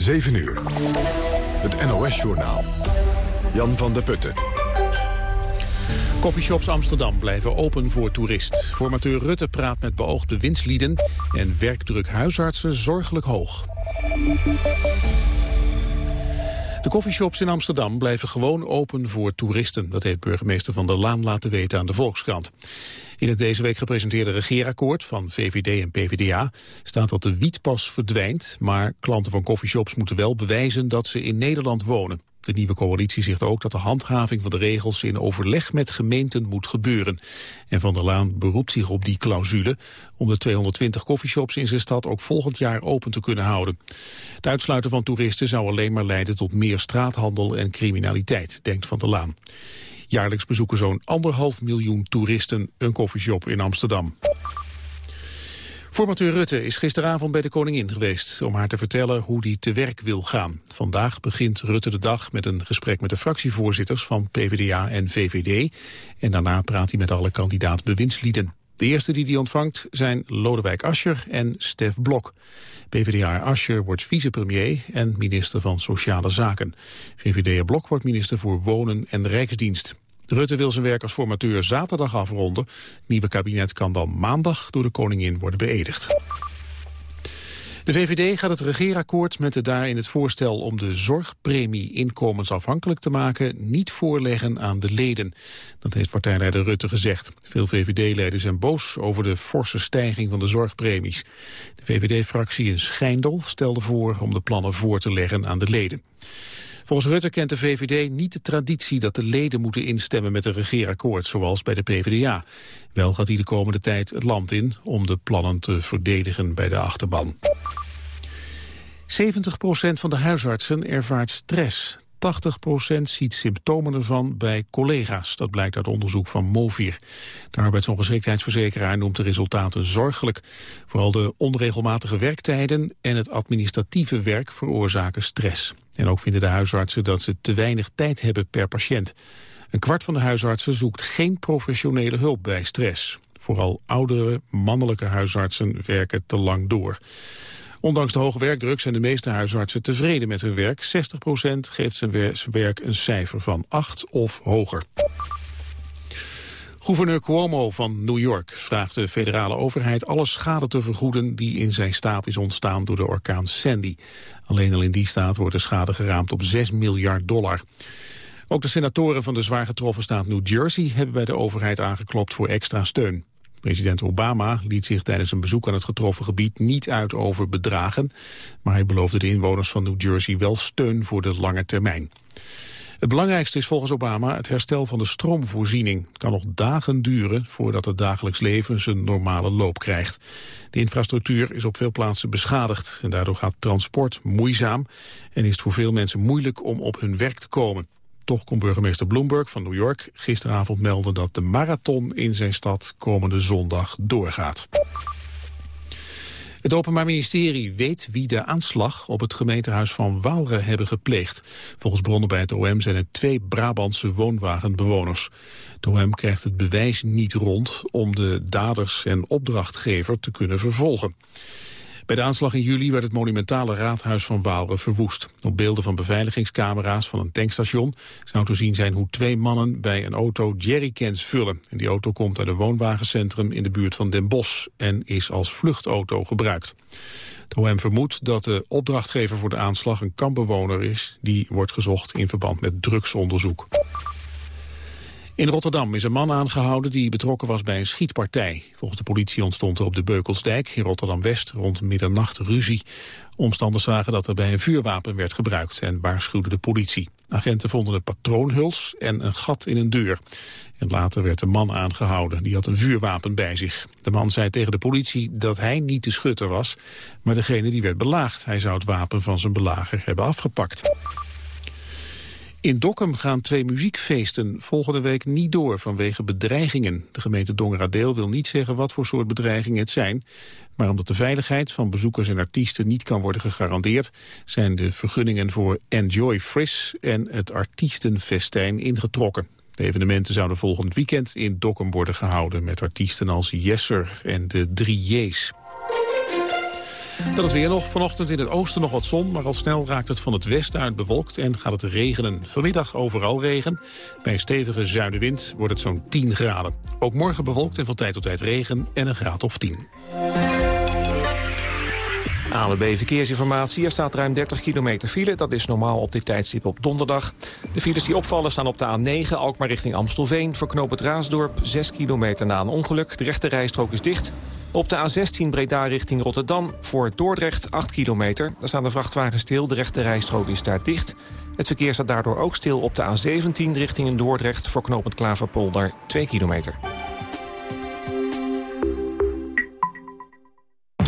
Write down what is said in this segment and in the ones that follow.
7 uur. Het NOS-journaal. Jan van der Putten. Coffeeshops Amsterdam blijven open voor toerist. Formateur Rutte praat met beoogde winstlieden en werkdruk huisartsen zorgelijk hoog. De coffeeshops in Amsterdam blijven gewoon open voor toeristen. Dat heeft burgemeester Van der Laan laten weten aan de Volkskrant. In het deze week gepresenteerde regeerakkoord van VVD en PvdA staat dat de wietpas verdwijnt, maar klanten van coffeeshops moeten wel bewijzen dat ze in Nederland wonen. De nieuwe coalitie zegt ook dat de handhaving van de regels in overleg met gemeenten moet gebeuren. En Van der Laan beroept zich op die clausule om de 220 coffeeshops in zijn stad ook volgend jaar open te kunnen houden. Het uitsluiten van toeristen zou alleen maar leiden tot meer straathandel en criminaliteit, denkt Van der Laan. Jaarlijks bezoeken zo'n anderhalf miljoen toeristen een koffieshop in Amsterdam. Formateur Rutte is gisteravond bij de koningin geweest om haar te vertellen hoe hij te werk wil gaan. Vandaag begint Rutte de dag met een gesprek met de fractievoorzitters van PvdA en VVD. En daarna praat hij met alle kandidaat-bewindslieden. De eerste die hij ontvangt zijn Lodewijk Asscher en Stef Blok. PvdA Asscher wordt vicepremier en minister van Sociale Zaken. VVD Blok wordt minister voor Wonen en Rijksdienst. Rutte wil zijn werk als formateur zaterdag afronden. Het nieuwe kabinet kan dan maandag door de koningin worden beëdigd. De VVD gaat het regeerakkoord met de daarin het voorstel om de zorgpremie inkomensafhankelijk te maken niet voorleggen aan de leden. Dat heeft partijleider Rutte gezegd. Veel VVD-leden zijn boos over de forse stijging van de zorgpremies. De VVD-fractie in Schijndel stelde voor om de plannen voor te leggen aan de leden. Volgens Rutte kent de VVD niet de traditie dat de leden moeten instemmen met een regeerakkoord, zoals bij de PvdA. Wel gaat hij de komende tijd het land in om de plannen te verdedigen bij de achterban. 70% van de huisartsen ervaart stress. 80% ziet symptomen ervan bij collega's. Dat blijkt uit onderzoek van Movir. De arbeidsongeschiktheidsverzekeraar noemt de resultaten zorgelijk. Vooral de onregelmatige werktijden en het administratieve werk veroorzaken stress. En ook vinden de huisartsen dat ze te weinig tijd hebben per patiënt. Een kwart van de huisartsen zoekt geen professionele hulp bij stress. Vooral oudere, mannelijke huisartsen werken te lang door. Ondanks de hoge werkdruk zijn de meeste huisartsen tevreden met hun werk. 60% geeft zijn werk een cijfer van 8 of hoger. Gouverneur Cuomo van New York vraagt de federale overheid alle schade te vergoeden die in zijn staat is ontstaan door de orkaan Sandy. Alleen al in die staat wordt de schade geraamd op 6 miljard dollar. Ook de senatoren van de zwaar getroffen staat New Jersey hebben bij de overheid aangeklopt voor extra steun. President Obama liet zich tijdens een bezoek aan het getroffen gebied niet uit over bedragen, maar hij beloofde de inwoners van New Jersey wel steun voor de lange termijn. Het belangrijkste is volgens Obama het herstel van de stroomvoorziening. Het kan nog dagen duren voordat het dagelijks leven zijn normale loop krijgt. De infrastructuur is op veel plaatsen beschadigd en daardoor gaat transport moeizaam en is het voor veel mensen moeilijk om op hun werk te komen. Toch kon burgemeester Bloomberg van New York gisteravond melden dat de marathon in zijn stad komende zondag doorgaat. Het Openbaar Ministerie weet wie de aanslag op het gemeentehuis van Waalre hebben gepleegd. Volgens bronnen bij het OM zijn het twee Brabantse woonwagenbewoners. Het OM krijgt het bewijs niet rond om de daders en opdrachtgever te kunnen vervolgen. Bij de aanslag in juli werd het monumentale raadhuis van Waalre verwoest. Op beelden van beveiligingscamera's van een tankstation zou te zien zijn hoe twee mannen bij een auto jerrycans vullen. En die auto komt uit een woonwagencentrum in de buurt van Den Bosch en is als vluchtauto gebruikt. Het OM vermoedt dat de opdrachtgever voor de aanslag een kampbewoner is. Die wordt gezocht in verband met drugsonderzoek. In Rotterdam is een man aangehouden die betrokken was bij een schietpartij. Volgens de politie ontstond er op de Beukelsdijk in Rotterdam-West rond middernacht ruzie. Omstanders zagen dat er bij een vuurwapen werd gebruikt en waarschuwde de politie. Agenten vonden een patroonhuls en een gat in een deur. En later werd de man aangehouden, die had een vuurwapen bij zich. De man zei tegen de politie dat hij niet de schutter was, maar degene die werd belaagd. Hij zou het wapen van zijn belager hebben afgepakt. In Dokkum gaan twee muziekfeesten volgende week niet door vanwege bedreigingen. De gemeente Dongeradeel wil niet zeggen wat voor soort bedreigingen het zijn. Maar omdat de veiligheid van bezoekers en artiesten niet kan worden gegarandeerd... zijn de vergunningen voor Enjoy Fris en het artiestenfestijn ingetrokken. De evenementen zouden volgend weekend in Dokkum worden gehouden... met artiesten als Jesser en de Drie J's. Dan het weer nog. Vanochtend in het oosten nog wat zon, maar al snel raakt het van het westen uit bewolkt en gaat het regenen. Vanmiddag overal regen. Bij een stevige zuidenwind wordt het zo'n 10 graden. Ook morgen bewolkt en van tijd tot tijd regen en een graad of 10. ANWB Verkeersinformatie. Er staat ruim 30 kilometer file. Dat is normaal op dit tijdstip op donderdag. De files die opvallen staan op de A9, Alkmaar richting Amstelveen. Voor het Raasdorp, 6 kilometer na een ongeluk. De rechte rijstrook is dicht. Op de A16 Breda richting Rotterdam voor Dordrecht, 8 kilometer. Daar staan de vrachtwagens stil, de rechte rijstrook is daar dicht. Het verkeer staat daardoor ook stil op de A17 richting Dordrecht... voor knooppunt Klaverpolder, 2 kilometer.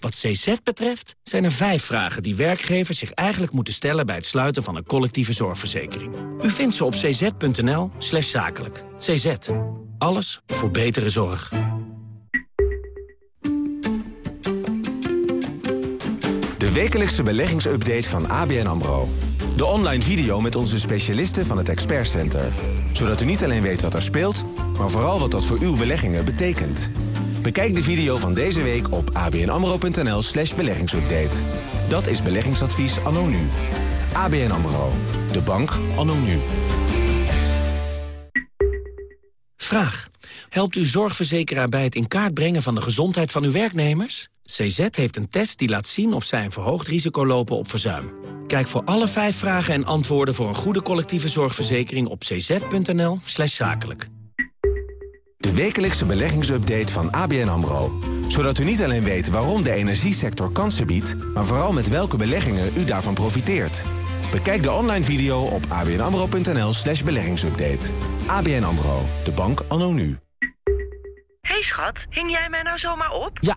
Wat CZ betreft zijn er vijf vragen die werkgevers zich eigenlijk moeten stellen... bij het sluiten van een collectieve zorgverzekering. U vindt ze op cz.nl slash zakelijk. CZ. Alles voor betere zorg. De wekelijkse beleggingsupdate van ABN AMRO. De online video met onze specialisten van het Expert Center. Zodat u niet alleen weet wat er speelt, maar vooral wat dat voor uw beleggingen betekent. Bekijk de video van deze week op abnamro.nl slash beleggingsupdate. Dat is beleggingsadvies anno nu. ABN AMRO. De bank anno nu. Vraag. Helpt uw zorgverzekeraar bij het in kaart brengen van de gezondheid van uw werknemers? CZ heeft een test die laat zien of zij een verhoogd risico lopen op verzuim. Kijk voor alle vijf vragen en antwoorden voor een goede collectieve zorgverzekering op cz.nl slash zakelijk. De wekelijkse beleggingsupdate van ABN AMRO. Zodat u niet alleen weet waarom de energiesector kansen biedt... maar vooral met welke beleggingen u daarvan profiteert. Bekijk de online video op abnamro.nl slash beleggingsupdate. ABN AMRO, de bank anno nu. hey schat, hing jij mij nou zomaar op? Ja,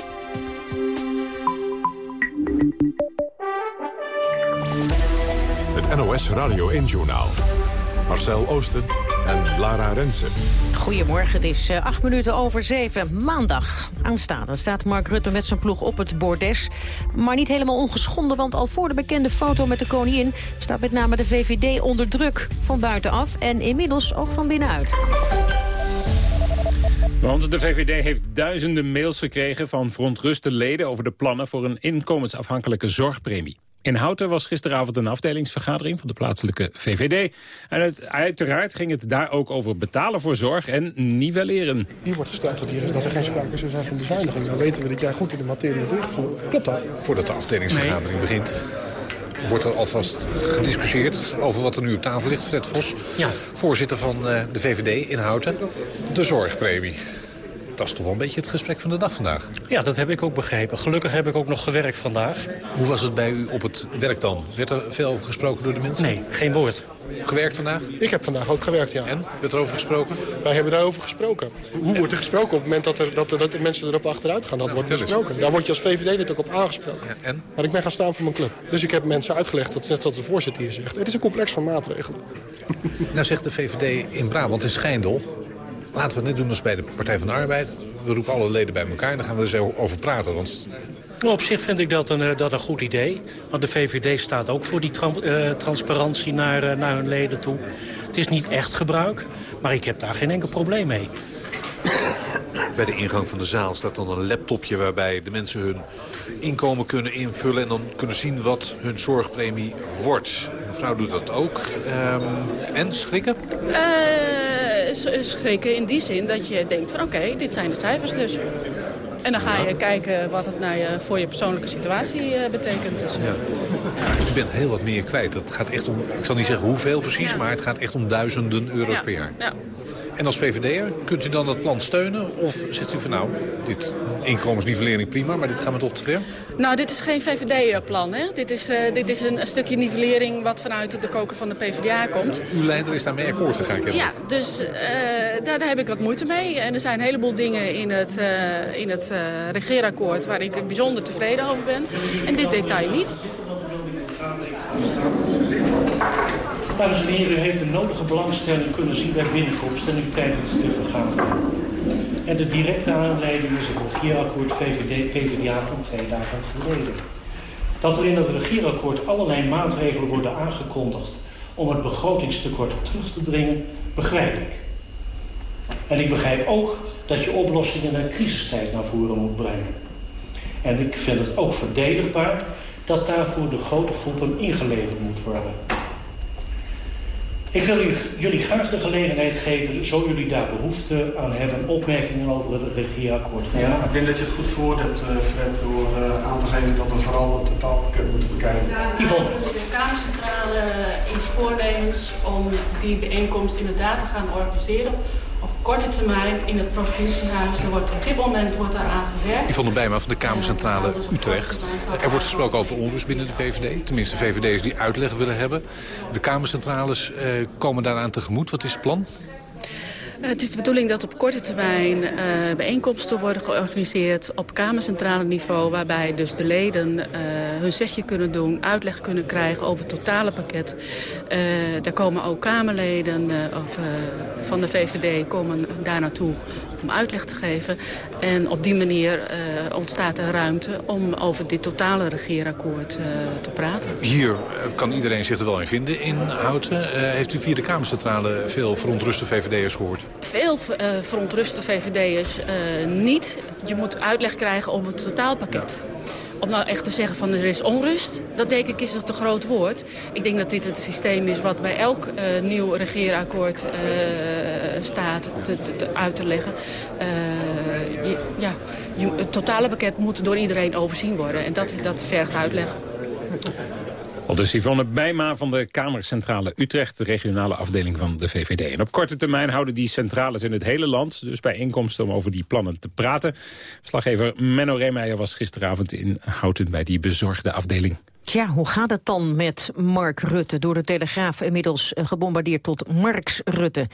NOS Radio 1-journaal. Marcel Oosten en Lara Rensen. Goedemorgen, het is uh, acht minuten over zeven. Maandag aanstaande staat Mark Rutte met zijn ploeg op het bordes. Maar niet helemaal ongeschonden, want al voor de bekende foto met de koningin... staat met name de VVD onder druk van buitenaf en inmiddels ook van binnenuit. Want de VVD heeft duizenden mails gekregen van verontruste leden... over de plannen voor een inkomensafhankelijke zorgpremie. In Houten was gisteravond een afdelingsvergadering van de plaatselijke VVD. En het, uiteraard ging het daar ook over betalen voor zorg en nivelleren. Hier wordt gesteld dat, hier, dat er geen sprake zou zijn van bezuiniging. Dan weten we dat jij goed in de materie hebt ingevoerd. Klopt dat? Voordat de afdelingsvergadering begint wordt er alvast gediscussieerd over wat er nu op tafel ligt. Fred Vos, ja. voorzitter van de VVD in Houten. De zorgpremie dat is toch wel een beetje het gesprek van de dag vandaag. Ja, dat heb ik ook begrepen. Gelukkig heb ik ook nog gewerkt vandaag. Hoe was het bij u op het werk dan? Werd er veel over gesproken door de mensen? Nee, geen woord. Gewerkt vandaag? Ik heb vandaag ook gewerkt, ja. En? Werd er over gesproken? Wij hebben daarover gesproken. Hoe wordt er gesproken op het moment dat, er, dat, dat de mensen erop achteruit gaan? Dat wordt er gesproken. Daar word je als VVD net ook op aangesproken. Ja, en? Maar ik ben gaan staan voor mijn club. Dus ik heb mensen uitgelegd, dat net zoals de voorzitter hier zegt. Het is een complex van maatregelen. Nou zegt de VVD in Brabant, in Schijndel... Laten we het net doen als bij de Partij van de Arbeid. We roepen alle leden bij elkaar en dan gaan we er eens over praten. Want... Nou, op zich vind ik dat een, dat een goed idee. Want de VVD staat ook voor die tra uh, transparantie naar, uh, naar hun leden toe. Het is niet echt gebruik, maar ik heb daar geen enkel probleem mee. Bij de ingang van de zaal staat dan een laptopje waarbij de mensen hun inkomen kunnen invullen... en dan kunnen zien wat hun zorgpremie wordt. Mevrouw doet dat ook. Um, en schrikken? Uh, schrikken in die zin dat je denkt van oké, dit zijn de cijfers dus. En dan ga je kijken wat het nou je, voor je persoonlijke situatie uh, betekent. Dus, uh, ja. Ja. Je bent heel wat meer kwijt. Het gaat echt om, ik zal niet zeggen hoeveel precies, maar het gaat echt om duizenden euro's per jaar. Ja. En als VVD'er, kunt u dan dat plan steunen? Of zegt u van nou, dit inkomensnivellering prima, maar dit gaat me toch te ver? Nou, dit is geen VVD-plan. Dit is, uh, dit is een, een, stukje nivellering wat vanuit de koker van de PvdA komt. Uw leider is daarmee akkoord gegaan, kennen. Ja, dus uh, daar, daar, heb ik wat moeite mee. En er zijn een heleboel dingen in het, uh, in het regeerakkoord waar ik bijzonder tevreden over ben. En dit detail niet. Dames en heren, u heeft de nodige belangstelling kunnen zien bij binnenkomst en u tijdens de vergadering. En de directe aanleiding is het regeerakkoord VVD-PVDA van twee dagen geleden. Dat er in het regeerakkoord allerlei maatregelen worden aangekondigd om het begrotingstekort terug te dringen, begrijp ik. En ik begrijp ook dat je oplossingen naar crisistijd naar voren moet brengen. En ik vind het ook verdedigbaar dat daarvoor de grote groepen ingeleverd moet worden. Ik wil jullie graag de gelegenheid geven, zo jullie daar behoefte aan hebben, opmerkingen over het regeerakkoord. Ja, ik denk dat je het goed voor hebt, uh, Fred, door uh, aan te geven dat we vooral het totaalpakket moeten bekijken. Yvonne. De Kamercentrale is voornemens om die bijeenkomst inderdaad te gaan organiseren korte termijn in het provinciehuis. Er wordt op dit moment wordt daar aan gewerkt. Yvonne Bijma van de Kamercentrale Utrecht. Er wordt gesproken over onrust binnen de VVD. Tenminste, VVD'ers die uitleg willen hebben. De Kamercentrales eh, komen daaraan tegemoet. Wat is het plan? Eh, het is de bedoeling dat op korte termijn uh, bijeenkomsten worden georganiseerd op kamercentrale niveau. Waarbij dus de leden uh, hun zegje kunnen doen, uitleg kunnen krijgen over het totale pakket. daar komen ook Kamerleden of, van de VVD komen daar naartoe om uitleg te geven. En op die manier ontstaat er ruimte om over dit totale regeerakkoord te praten. Hier kan iedereen zich er wel in vinden in Houten. heeft u via de Kamercentrale veel verontruste VVD'ers gehoord? Veel verontruste VVD'ers niet. Je moet uitleg krijgen over het totaalpakket. Om nou echt te zeggen van er is onrust, dat denk ik is nog te groot woord. Ik denk dat dit het systeem is wat bij elk uh, nieuw regeerakkoord staat te, te, uit te leggen. Je, ja, je, het totale pakket moet door iedereen overzien worden en dat, dat vergt uitleg. Al dus Yvonne Bijma van de Kamercentrale Utrecht, de regionale afdeling van de VVD. En op korte termijn houden die centrales in het hele land, dus bij inkomsten om over die plannen te praten. Verslaggever Menno Reemeijer was gisteravond in Houten bij die bezorgde afdeling. Tja, hoe gaat het dan met Mark Rutte? Door de Telegraaf inmiddels eh, gebombardeerd tot Marks Rutte.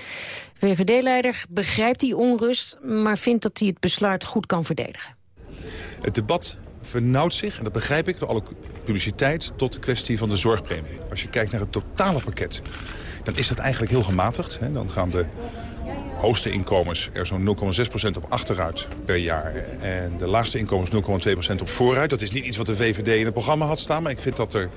VVD-leider begrijpt die onrust, maar vindt dat hij het besluit goed kan verdedigen. Het debat vernauwt zich, en dat begrijp ik, door alle publiciteit... tot de kwestie van de zorgpremie. Als je kijkt naar het totale pakket, dan is dat eigenlijk heel gematigd. Hè? Dan gaan de hoogste inkomens er zo'n 0,6% op achteruit per jaar. En de laagste inkomens 0,2% op vooruit. Dat is niet iets wat de VVD in het programma had staan... maar ik vind dat er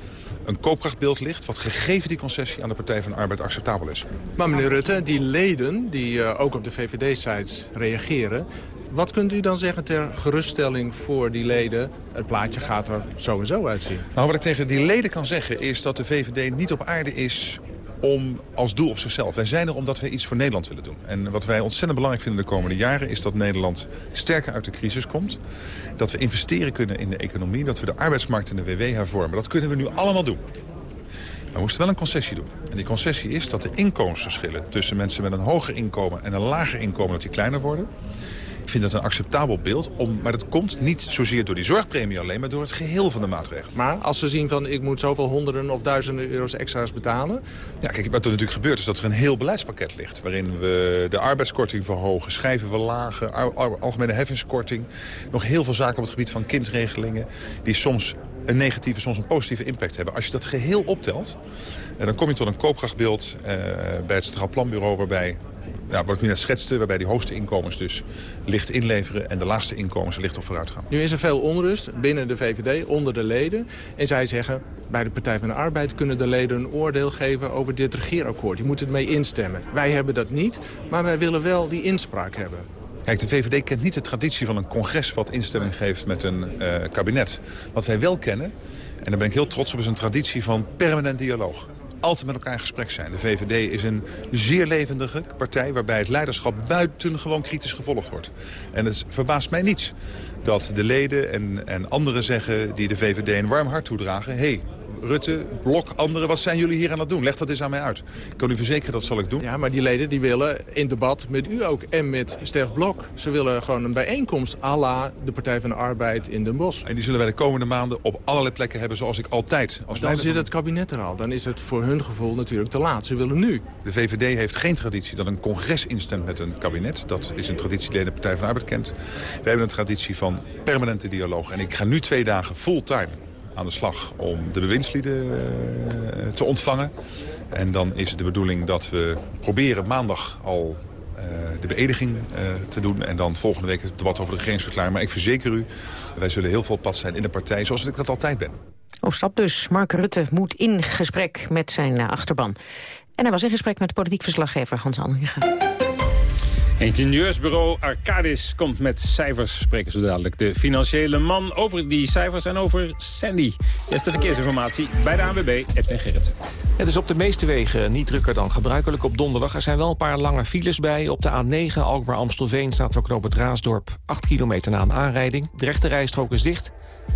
een koopkrachtbeeld ligt... wat gegeven die concessie aan de Partij van de Arbeid acceptabel is. Maar meneer Rutte, die leden die uh, ook op de VVD-sites reageren... Wat kunt u dan zeggen ter geruststelling voor die leden? Het plaatje gaat er zo en zo uitzien. Nou, wat ik tegen die leden kan zeggen is dat de VVD niet op aarde is om als doel op zichzelf. Wij zijn er omdat wij iets voor Nederland willen doen. En wat wij ontzettend belangrijk vinden de komende jaren... is dat Nederland sterker uit de crisis komt. Dat we investeren kunnen in de economie. Dat we de arbeidsmarkt en de WW hervormen. Dat kunnen we nu allemaal doen. Maar we moesten wel een concessie doen. En die concessie is dat de inkomensverschillen tussen mensen met een hoger inkomen en een lager inkomen... dat die kleiner worden. Ik vind dat een acceptabel beeld. Om, maar dat komt niet zozeer door die zorgpremie alleen, maar door het geheel van de maatregelen. Maar als ze zien van ik moet zoveel honderden of duizenden euro's extra's betalen? Ja, kijk, wat er natuurlijk gebeurt is dat er een heel beleidspakket ligt. Waarin we de arbeidskorting verhogen, schijven verlagen, algemene heffingskorting. Nog heel veel zaken op het gebied van kindregelingen. Die soms een negatieve, soms een positieve impact hebben. Als je dat geheel optelt, eh, dan kom je tot een koopkrachtbeeld eh, bij het Centraal Planbureau... waarbij ja, wat ik nu net schetste, waarbij die hoogste inkomens dus licht inleveren... en de laagste inkomens licht op vooruit gaan. Nu is er veel onrust binnen de VVD, onder de leden. En zij zeggen, bij de Partij van de Arbeid kunnen de leden een oordeel geven over dit regeerakkoord. Die moeten ermee instemmen. Wij hebben dat niet, maar wij willen wel die inspraak hebben. Kijk, de VVD kent niet de traditie van een congres wat instemming geeft met een uh, kabinet. Wat wij wel kennen, en daar ben ik heel trots op, is een traditie van permanent dialoog altijd met elkaar in gesprek zijn. De VVD is een zeer levendige partij waarbij het leiderschap buitengewoon kritisch gevolgd wordt. En het verbaast mij niets dat de leden en, en anderen zeggen die de VVD een warm hart toedragen... hey, Rutte, Blok, anderen. Wat zijn jullie hier aan het doen? Leg dat eens aan mij uit. Ik kan u verzekeren, dat zal ik doen. Ja, maar die leden die willen in debat met u ook en met Stef Blok. Ze willen gewoon een bijeenkomst à la de Partij van de Arbeid in Den Bosch. En die zullen wij de komende maanden op allerlei plekken hebben zoals ik altijd. Als dan zit het kabinet er al. Dan is het voor hun gevoel natuurlijk te laat. Ze willen nu. De VVD heeft geen traditie dat een congres instemt met een kabinet. Dat is een traditie die de Partij van de Arbeid kent. We hebben een traditie van permanente dialoog. En ik ga nu twee dagen fulltime aan de slag om de bewindslieden uh, te ontvangen. En dan is het de bedoeling dat we proberen maandag al uh, de beëdiging uh, te doen. En dan volgende week het debat over de regeringsverklaring. Maar ik verzeker u, wij zullen heel veel pad zijn in de partij zoals ik dat altijd ben. Oostap dus. Mark Rutte moet in gesprek met zijn achterban. En hij was in gesprek met politiek verslaggever Hans Andringa. Ingenieursbureau Arcadis komt met cijfers. Spreken zo dadelijk de financiële man over die cijfers en over Sandy. Eerste verkeersinformatie bij de ANWB, Edwin Gerritsen. Het is op de meeste wegen niet drukker dan gebruikelijk op donderdag. Er zijn wel een paar lange files bij. Op de A9 Alkmaar-Amstelveen staat voor knoop het Raasdorp 8 kilometer na een aanrijding. De rechte rijstrook is dicht.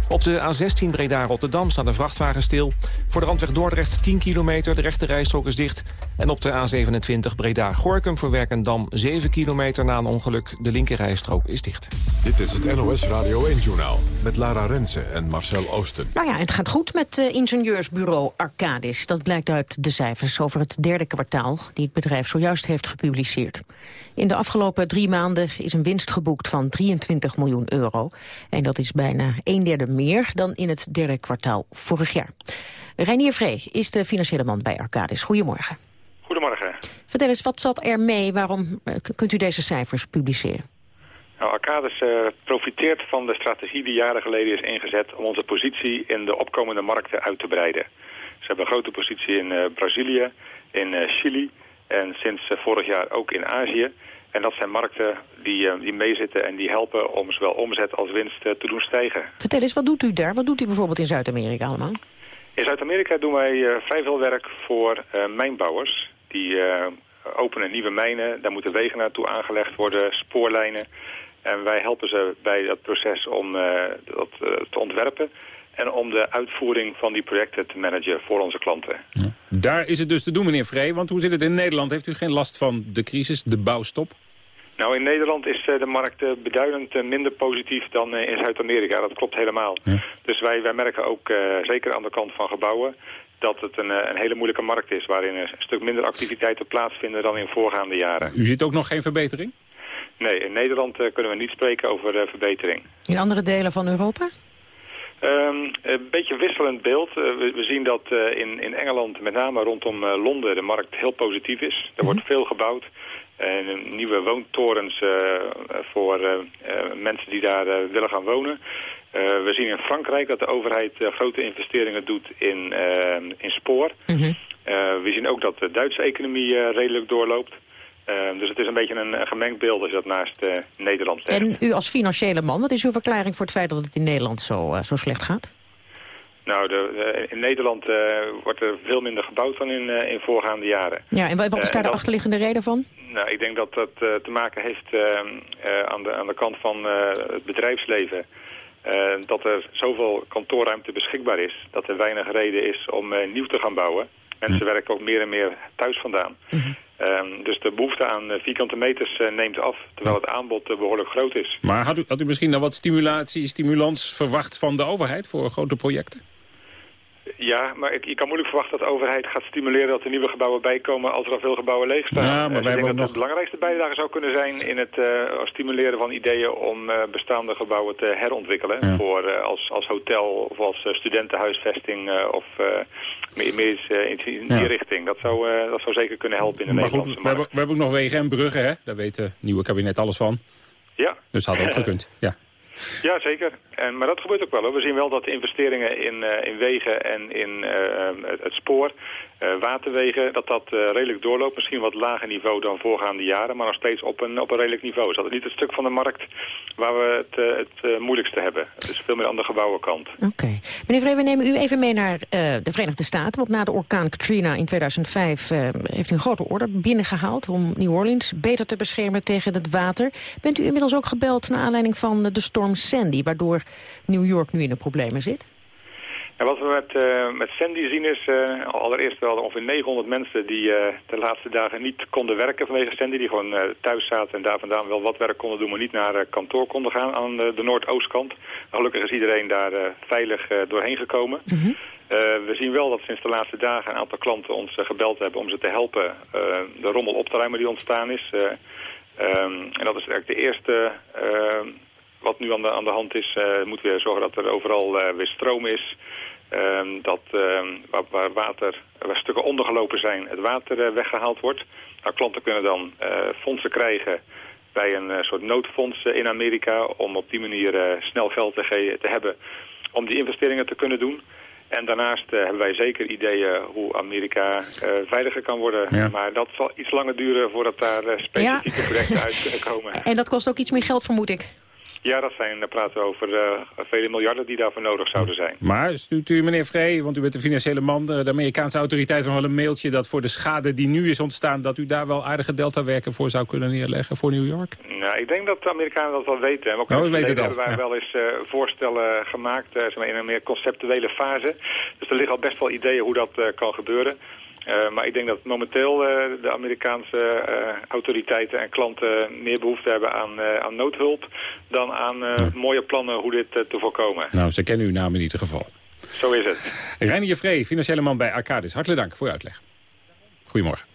Op de A16 Breda-Rotterdam staat een vrachtwagen stil. Voor de randweg Dordrecht 10 kilometer, de rechte rijstrook is dicht. En op de A27 Breda-Gorkum voor Werkendam 7 kilometer na een ongeluk. De linkerrijstrook is dicht. Dit is het NOS Radio 1-journaal met Lara Rensen en Marcel Oosten. Nou ja, het gaat goed met uh, ingenieursbureau Arcadis. Dat blijkt uit de cijfers over het derde kwartaal... die het bedrijf zojuist heeft gepubliceerd. In de afgelopen drie maanden is een winst geboekt van 23 miljoen euro. En dat is bijna een derde meer dan in het derde kwartaal vorig jaar. Reinier Vree is de financiële man bij Arcadis. Goedemorgen. Vertel eens, wat zat er mee? Waarom uh, kunt u deze cijfers publiceren? Nou, Arcadis uh, profiteert van de strategie die jaren geleden is ingezet... om onze positie in de opkomende markten uit te breiden. Ze hebben een grote positie in uh, Brazilië, in Chili en sinds vorig jaar ook in Azië... En dat zijn markten die, die meezitten en die helpen om zowel omzet als winst te doen stijgen. Vertel eens, wat doet u daar? Wat doet u bijvoorbeeld in Zuid-Amerika allemaal? In Zuid-Amerika doen wij vrij veel werk voor mijnbouwers. Die openen nieuwe mijnen, daar moeten wegen naartoe aangelegd worden, spoorlijnen. En wij helpen ze bij dat proces om dat te ontwerpen en om de uitvoering van die projecten te managen voor onze klanten. Ja. Daar is het dus te doen, meneer Vree. Want hoe zit het in Nederland? Heeft u geen last van de crisis, de bouwstop? Nou, in Nederland is de markt beduidend minder positief dan in Zuid-Amerika. Dat klopt helemaal. Ja. Dus wij, wij merken ook, uh, zeker aan de kant van gebouwen... dat het een, een hele moeilijke markt is... waarin een stuk minder activiteiten plaatsvinden dan in voorgaande jaren. U ziet ook nog geen verbetering? Nee, in Nederland uh, kunnen we niet spreken over uh, verbetering. In andere delen van Europa? Um, een beetje wisselend beeld. Uh, we, we, zien dat uh, in, in Engeland, met name rondom uh, Londen, de markt heel positief is. Er mm -hmm. wordt veel gebouwd. En nieuwe woontorens voor mensen die daar willen gaan wonen. we zien in Frankrijk dat de overheid grote investeringen doet in, in spoor. Mm -hmm. we zien ook dat de Duitse economie redelijk doorloopt. Uh, dus het is een beetje een, een gemengd beeld als je dat naast uh, Nederland zegt. En u als financiële man, wat is uw verklaring voor het feit dat het in Nederland zo, uh, zo slecht gaat? Nou, de, in Nederland wordt er veel minder gebouwd dan in, in voorgaande jaren. Ja, en wat is daar de achterliggende reden van? Nou, ik denk dat dat te maken heeft aan, de, aan de kant van het bedrijfsleven. dat er zoveel kantoorruimte beschikbaar is, dat er weinig reden is om nieuw te gaan bouwen. Mensen werken ook meer en meer thuis vandaan. Mm -hmm. Um, dus de behoefte aan vierkante meters uh, neemt af, terwijl het aanbod uh, behoorlijk groot is. Maar had u, had u misschien dan wat stimulatie, stimulans verwacht van de overheid voor grote projecten? Ja, maar ik, je kan moeilijk verwachten dat de overheid gaat stimuleren dat er nieuwe gebouwen bijkomen als er al veel gebouwen leeg staan. Ja, maar dus ik denk dat nog... de belangrijkste bijdrage zou kunnen zijn in het stimuleren van ideeën om bestaande gebouwen te herontwikkelen. Ja. Voor, als, als hotel of als studentenhuisvesting of meer, meer in die ja. richting. Dat zou, dat zou zeker kunnen helpen in de maar Nederlandse goed, we hebben, we hebben ook nog wegen en bruggen, hè? Daar weet het nieuwe kabinet alles van. Ja. Dus had ook gekund, ja. Ja, zeker. En, maar dat gebeurt ook wel. Hoor. We zien wel dat de investeringen in, uh, in wegen en in uh, het spoor, waterwegen, dat dat redelijk doorloopt. Misschien wat lager niveau dan voorgaande jaren, maar nog steeds op een, op een redelijk niveau. Is dat niet het stuk van de markt waar we het, het moeilijkste hebben? Het is veel meer aan de gebouwenkant. Oké. Meneer Vree, we nemen u even mee naar de Verenigde Staten. Want na de orkaan Katrina in 2005 heeft u een grote order binnengehaald om New Orleans beter te beschermen tegen het water. Bent u inmiddels ook gebeld naar aanleiding van de storm Sandy, waardoor New York nu in de problemen zit? En wat we met, uh, met Sandy zien is uh, allereerst wel ongeveer 900 mensen die uh, de laatste dagen niet konden werken vanwege Sandy. Die gewoon thuis zaten en daar vandaan wel wat werk konden doen, maar niet naar kantoor konden gaan aan de Noordoostkant. gelukkig is iedereen daar veilig doorheen gekomen. Mm we zien wel dat sinds de laatste dagen een aantal klanten ons gebeld hebben om ze te helpen de rommel op te ruimen die ontstaan is. Um, en dat is eigenlijk de eerste ehm, wat nu aan de, aan de hand is. Uh, moeten we zorgen dat er overal uh, weer stroom is. Um, dat waar, waar, water, waar stukken ondergelopen zijn, het water uh, weggehaald wordt. Nou, klanten kunnen dan fondsen krijgen bij een soort noodfonds in Amerika... om op die manier snel geld te, te hebben om die investeringen te kunnen doen. En daarnaast uh, hebben wij zeker ideeën hoe Amerika uh, veiliger kan worden. Ja. Maar dat zal iets langer duren voordat daar uh, specifieke ja. projecten uit kunnen komen. En dat kost ook iets meer geld, vermoed ik. Ja, dat zijn, daar praten we over uh, vele miljarden die daarvoor nodig zouden zijn. Maar stuurt u, meneer Vree, want u bent de financiële man... de Amerikaanse autoriteit van wel een mailtje dat voor de schade die nu is ontstaan... dat u daar wel aardige deltawerken voor zou kunnen neerleggen voor New York? Nou, ik denk dat de Amerikanen dat wel weten. En ook oh, weten het hebben wij ja. wel eens uh, voorstellen gemaakt uh, in een meer conceptuele fase. Dus er liggen al best wel ideeën hoe dat kan gebeuren. Uh, maar ik denk dat momenteel uh, de Amerikaanse uh, autoriteiten en klanten meer behoefte hebben aan, aan noodhulp dan aan mooie plannen hoe dit te voorkomen. Nou, ze kennen uw naam in ieder geval. Zo is het. Reinier Vree, financiële man bij Arcadis. Hartelijk dank voor uw uitleg. Goedemorgen.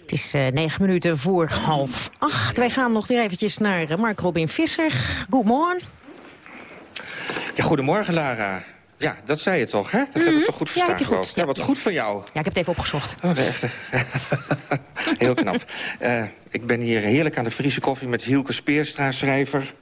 Het is negen minuten voor half acht. Wij gaan nog weer eventjes naar Mark Robin Visser. Goedemorgen. Ja, goedemorgen, Lara. Ja, dat zei je toch, hè? Dat heb ik toch goed verstaan, ja, geloof Ja, wat goed van jou. Ja, ik heb het even opgezocht. Oh, echt. Heel knap. Uh, ik ben hier heerlijk aan de Friese koffie met Hielke Speerstra, schrijver.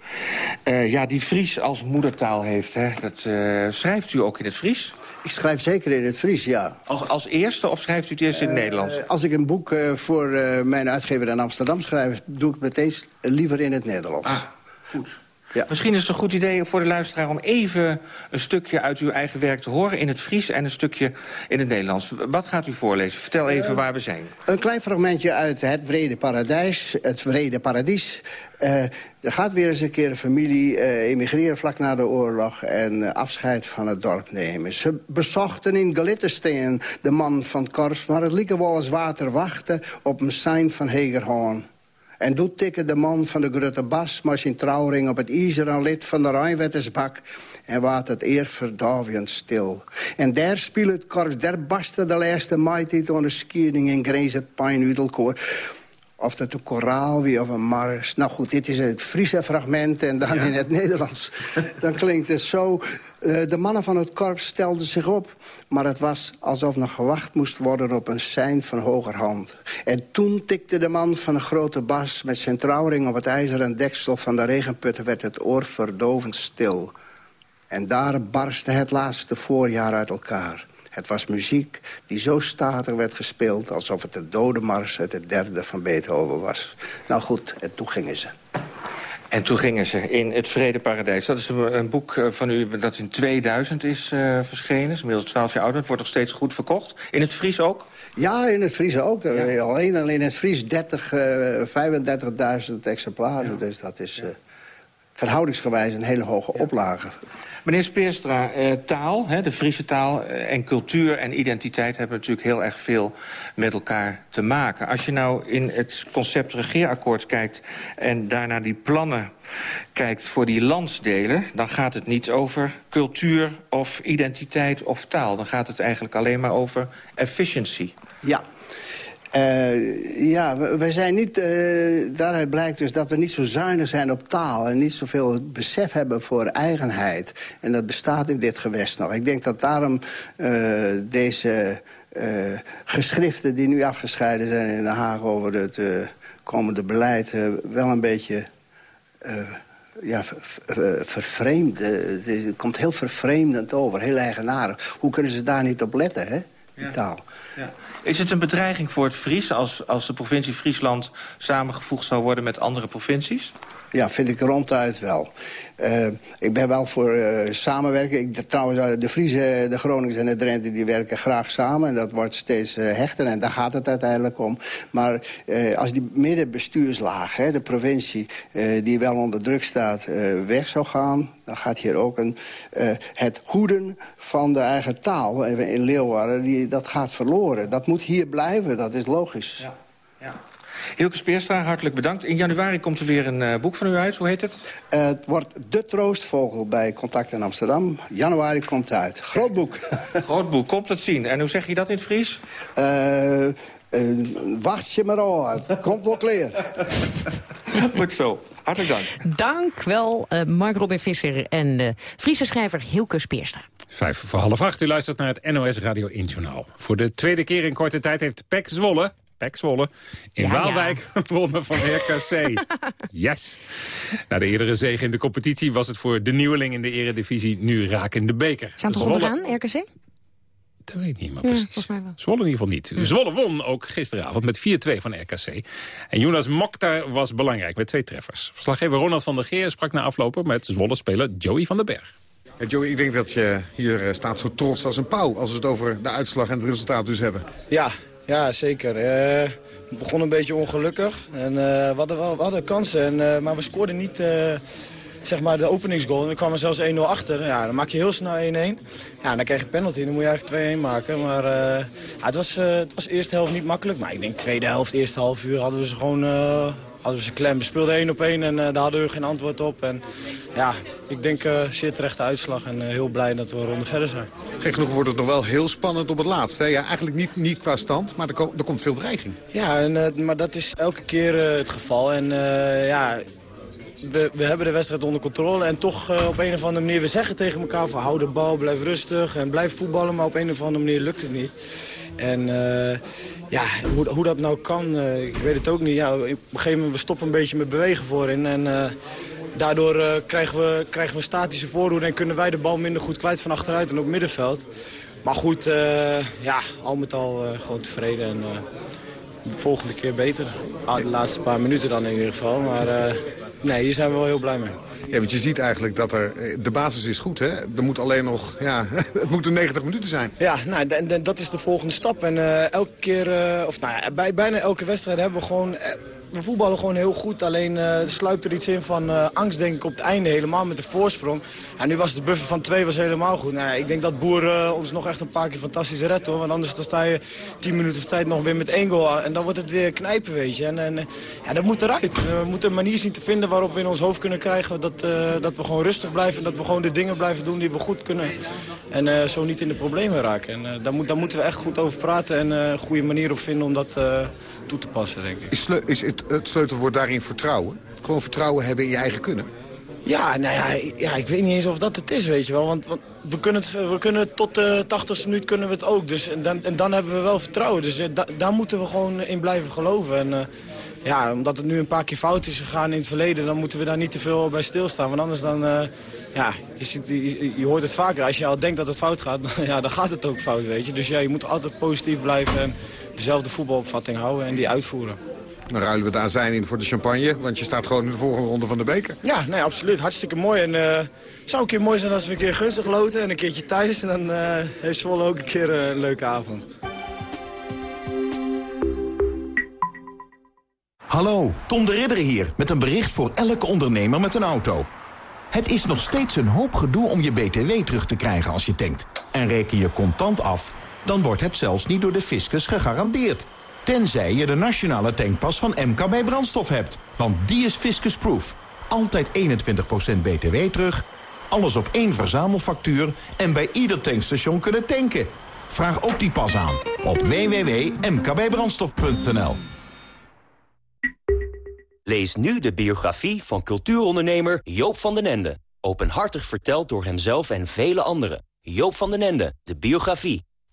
Uh, ja, die Fries als moedertaal heeft, hè? Dat uh, schrijft u ook in het Fries? Ik schrijf zeker in het Fries, ja. Als, als eerste of schrijft u het eerst in het Nederlands? Als ik een boek voor mijn uitgever in Amsterdam schrijf... doe ik het meteen liever in het Nederlands. Ah, goed. Ja. Misschien is het een goed idee voor de luisteraar om even een stukje uit uw eigen werk te horen in het Fries en een stukje in het Nederlands. Wat gaat u voorlezen? Vertel even uh, waar we zijn. Een klein fragmentje uit Het Vrede Paradijs, Het Vrede Paradies. Uh, er gaat weer eens een keer een familie uh, emigreren vlak na de oorlog... en afscheid van het dorp nemen. Ze bezochten in Glittersteen de man van Korps... maar het lieke wel eens water wachten op een sein van Hegerhoorn. En doet tikken de man van de grote bas... maar zijn trouwring op het ijzeren lid van de Rijnwettersbak... en waat het eer verdovend stil. En daar speelt het korps, daar barstte de laatste maaitit... aan de skiening in Grezer Pijnudelkoor. Of dat een koraal wie of een mars. Nou goed, dit is het Friese fragment en dan in het Nederlands. Dan klinkt het zo. Uh, de mannen van het korps stelden zich op. Maar het was alsof nog gewacht moest worden op een sein van hogerhand. En toen tikte de man van een grote bas met zijn trouwring op het ijzeren deksel van de regenputten werd het oor verdovend stil. En daar barstte het laatste voorjaar uit elkaar. Het was muziek die zo statig werd gespeeld... alsof het de dode mars uit het derde van Beethoven was. Nou goed, en toen gingen ze. En toen gingen ze in Het Vrede Paradijs. Dat is een, een boek eh, van u dat in 2000 is uh, verschenen. is inmiddels 12 jaar oud. Het wordt nog steeds goed verkocht. In het Fries ook? Ja, in het Fries ook. Ja. Alleen al in het Fries 30, uh, 35.000 exemplaren. Ja. Dus dat is uh, verhoudingsgewijs een hele hoge oplage. Meneer Speerstra, eh, taal, hè, de Friese taal eh, en cultuur en identiteit... hebben natuurlijk heel erg veel met elkaar te maken. Als je nou in het concept regeerakkoord kijkt... en daarna die plannen kijkt voor die landsdelen... dan gaat het niet over cultuur of identiteit of taal. Dan gaat het eigenlijk alleen maar over efficiency. Ja, uh, ja, wij zijn niet... Uh, daaruit blijkt dus dat we niet zo zuinig zijn op taal... en niet zoveel besef hebben voor eigenheid. En dat bestaat in dit gewest nog. Ik denk dat daarom uh, deze geschriften die nu afgescheiden zijn in Den Haag... over het komende beleid wel een beetje ja, vervreemd. Het komt heel vervreemdend over, heel eigenaardig. Hoe kunnen ze daar niet op letten, hè, die ja. taal? Ja. Is het een bedreiging voor het Fries als, als de provincie Friesland samengevoegd zou worden met andere provincies? Ja, vind ik ronduit wel. Uh, ik ben wel voor uh, samenwerking. Ik, trouwens, de Friese, de Groningers en de Drenthe die werken graag samen. En dat wordt steeds hechter en daar gaat het uiteindelijk om. Maar als die middenbestuurslaag, hè, de provincie... die wel onder druk staat, weg zou gaan... dan gaat hier ook een, het hoeden van de eigen taal in Leeuwarden... Die, dat gaat verloren. Dat moet hier blijven, dat is logisch. Ja. ja. Hilke Speerstra, hartelijk bedankt. In januari komt er weer een uh, boek van u uit. Hoe heet het? Uh, het wordt De Troostvogel bij Contact in Amsterdam. Januari komt het uit. Groot boek. Groot boek, komt het zien. En hoe zeg je dat in het Fries? Uh, wacht je maar aan. Komt wel kleer. Goed zo. Hartelijk dank. Dank wel, uh, Mark Robin Visser en de Friese schrijver Hilke Speerstra. Vijf voor half acht, u luistert naar het NOS Radio 1 Journaal. Voor de tweede keer in korte tijd heeft Pek Zwolle Pek Zwolle in Waalwijk gewonnen van RKC. yes! Na de eerdere zege in de competitie was het voor de nieuweling in de eredivisie nu raak in de beker. Zijn het Zwolle... onderaan, RKC? Dat weet ik niet, maar precies. Ja, wel. Zwolle in ieder geval niet. Zwolle won ook gisteravond met 4-2 van RKC. En Jonas Mokhtar was belangrijk met twee treffers. Verslaggever Ronald van der Geer sprak na aflopen met Zwolle-speler Joey van den Berg. Ja, Joey, ik denk dat je hier eh, staat zo trots als een pauw... als we het over de uitslag en het resultaat dus hebben. Ja, ja, zeker. Het begon een beetje ongelukkig. En, uh, we, hadden we hadden kansen, en, uh, maar we scoorden niet zeg maar de openingsgoal. En dan kwam er zelfs 1-0 achter. Ja, dan maak je heel snel 1-1. Ja, dan krijg je penalty. Dan moet je eigenlijk 2-1 maken. Maar ja, het, was, het was eerste helft niet makkelijk. Maar ik denk tweede helft, eerste half uur hadden we ze gewoon hadden we ze klem. We speelden één op één en daar hadden we geen antwoord op. En ja, ik denk uh, zeer terechte uitslag en uh, heel blij dat we een ronde verder zijn. Gek genoeg wordt het nog wel heel spannend op het laatst. Hè? Ja, eigenlijk niet, niet qua stand, maar er, ko er komt veel dreiging. Ja, en, maar dat is elke keer het geval. En ja, we, we, hebben de wedstrijd onder controle. En toch op een of andere manier, we zeggen tegen elkaar van hou de bal, blijf rustig en blijf voetballen. Maar op een of andere manier lukt het niet. En ja, hoe, hoe, dat nou kan, ik weet het ook niet. Ja, op een gegeven moment, we stoppen een beetje met bewegen voorin. En Daardoor uh, krijgen, we, krijgen we statische voorhoede en kunnen wij de bal minder goed kwijt van achteruit en op middenveld. Maar goed, ja, al met al gewoon tevreden en de volgende keer beter. Ah, de laatste paar minuten dan in ieder geval, maar nee, hier zijn we wel heel blij mee. Ja, want je ziet eigenlijk dat er, de basis is goed, hè? Er moet alleen nog, ja, het moeten 90 minuten zijn. Ja, nou, dat is de volgende stap. En elke keer, of nou bij bijna elke wedstrijd hebben we gewoon we voetballen gewoon heel goed. Alleen uh, sluipt er iets in van uh, angst denk ik op het einde helemaal met de voorsprong. En nu was de buffer van twee was helemaal goed. Nou, ik denk dat Boer uh, ons nog echt een paar keer fantastisch redt hoor. Want anders dan sta je tien minuten of tijd nog weer met één goal. En dan wordt het weer knijpen weet je. En, en ja, dat moet eruit. We moeten een manier zien te vinden waarop we in ons hoofd kunnen krijgen. Dat, dat we gewoon rustig blijven. Dat we gewoon de dingen blijven doen die we goed kunnen. En zo niet in de problemen raken. En daar, moet, daar moeten we echt goed over praten. En een goede manier op vinden om dat toe te passen denk ik. Is, is het het sleutelwoord daarin vertrouwen? Gewoon vertrouwen hebben in je eigen kunnen? Ja, nou ja, ja, ik weet niet eens of dat het is, weet je wel. Want, want we, kunnen het, we kunnen tot de 80ste minuut kunnen we het ook. Dus, en, dan, en dan hebben we wel vertrouwen. Dus uh, daar moeten we gewoon in blijven geloven. En uh, ja, omdat het nu een paar keer fout is gegaan in het verleden... dan moeten we daar niet te veel bij stilstaan. Want anders dan... Uh, ja, je, ziet, je, je, hoort het vaker. Als je al denkt dat het fout gaat, ja, dan gaat het ook fout, weet je. Dus ja, je moet altijd positief blijven en dezelfde voetbalopvatting houden en die uitvoeren. Dan ruilen we de azijn in voor de champagne, want je staat gewoon in de volgende ronde van de beker. Ja, nee, absoluut. Hartstikke mooi. En uh, zou een keer mooi zijn als we een keer gunstig loten en een keertje thuis. En dan uh, heeft Zwolle ook een keer een leuke avond. Hallo, Tom de Ridder hier met een bericht voor elke ondernemer met een auto. Het is nog steeds een hoop gedoe om je BTW terug te krijgen als je tankt. En reken je contant af, dan wordt het zelfs niet door de fiscus gegarandeerd. Tenzij je de nationale tankpas van MKB Brandstof hebt. Want die is fiscusproof. Altijd 21% btw terug, alles op één verzamelfactuur... en bij ieder tankstation kunnen tanken. Vraag ook die pas aan op www.mkbbrandstof.nl. Lees nu de biografie van cultuurondernemer Joop van den Ende. Openhartig verteld door hemzelf en vele anderen. Joop van den Ende, de biografie.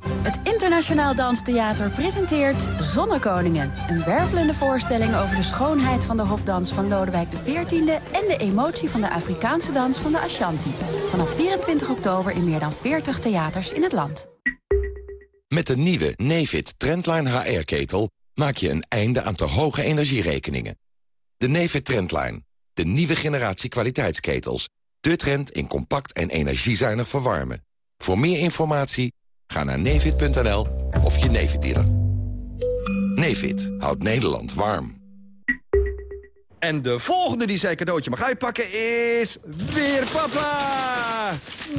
keurmerk. Internationaal Danstheater presenteert Zonnekoningen. Een wervelende voorstelling over de schoonheid van de hofdans van Lodewijk XIV... en de emotie van de Afrikaanse dans van de Ashanti. Vanaf 24 oktober in meer dan 40 theaters in het land. Met de nieuwe Nefit Trendline HR-ketel maak je een einde aan te hoge energierekeningen. De Nefit Trendline, de nieuwe generatie kwaliteitsketels. De trend in compact en energiezuinig verwarmen. Voor meer informatie ga naar nefit.nl of je Nefit dealer. Nefit houdt Nederland warm. En de volgende die zijn cadeautje mag uitpakken is... weer papa!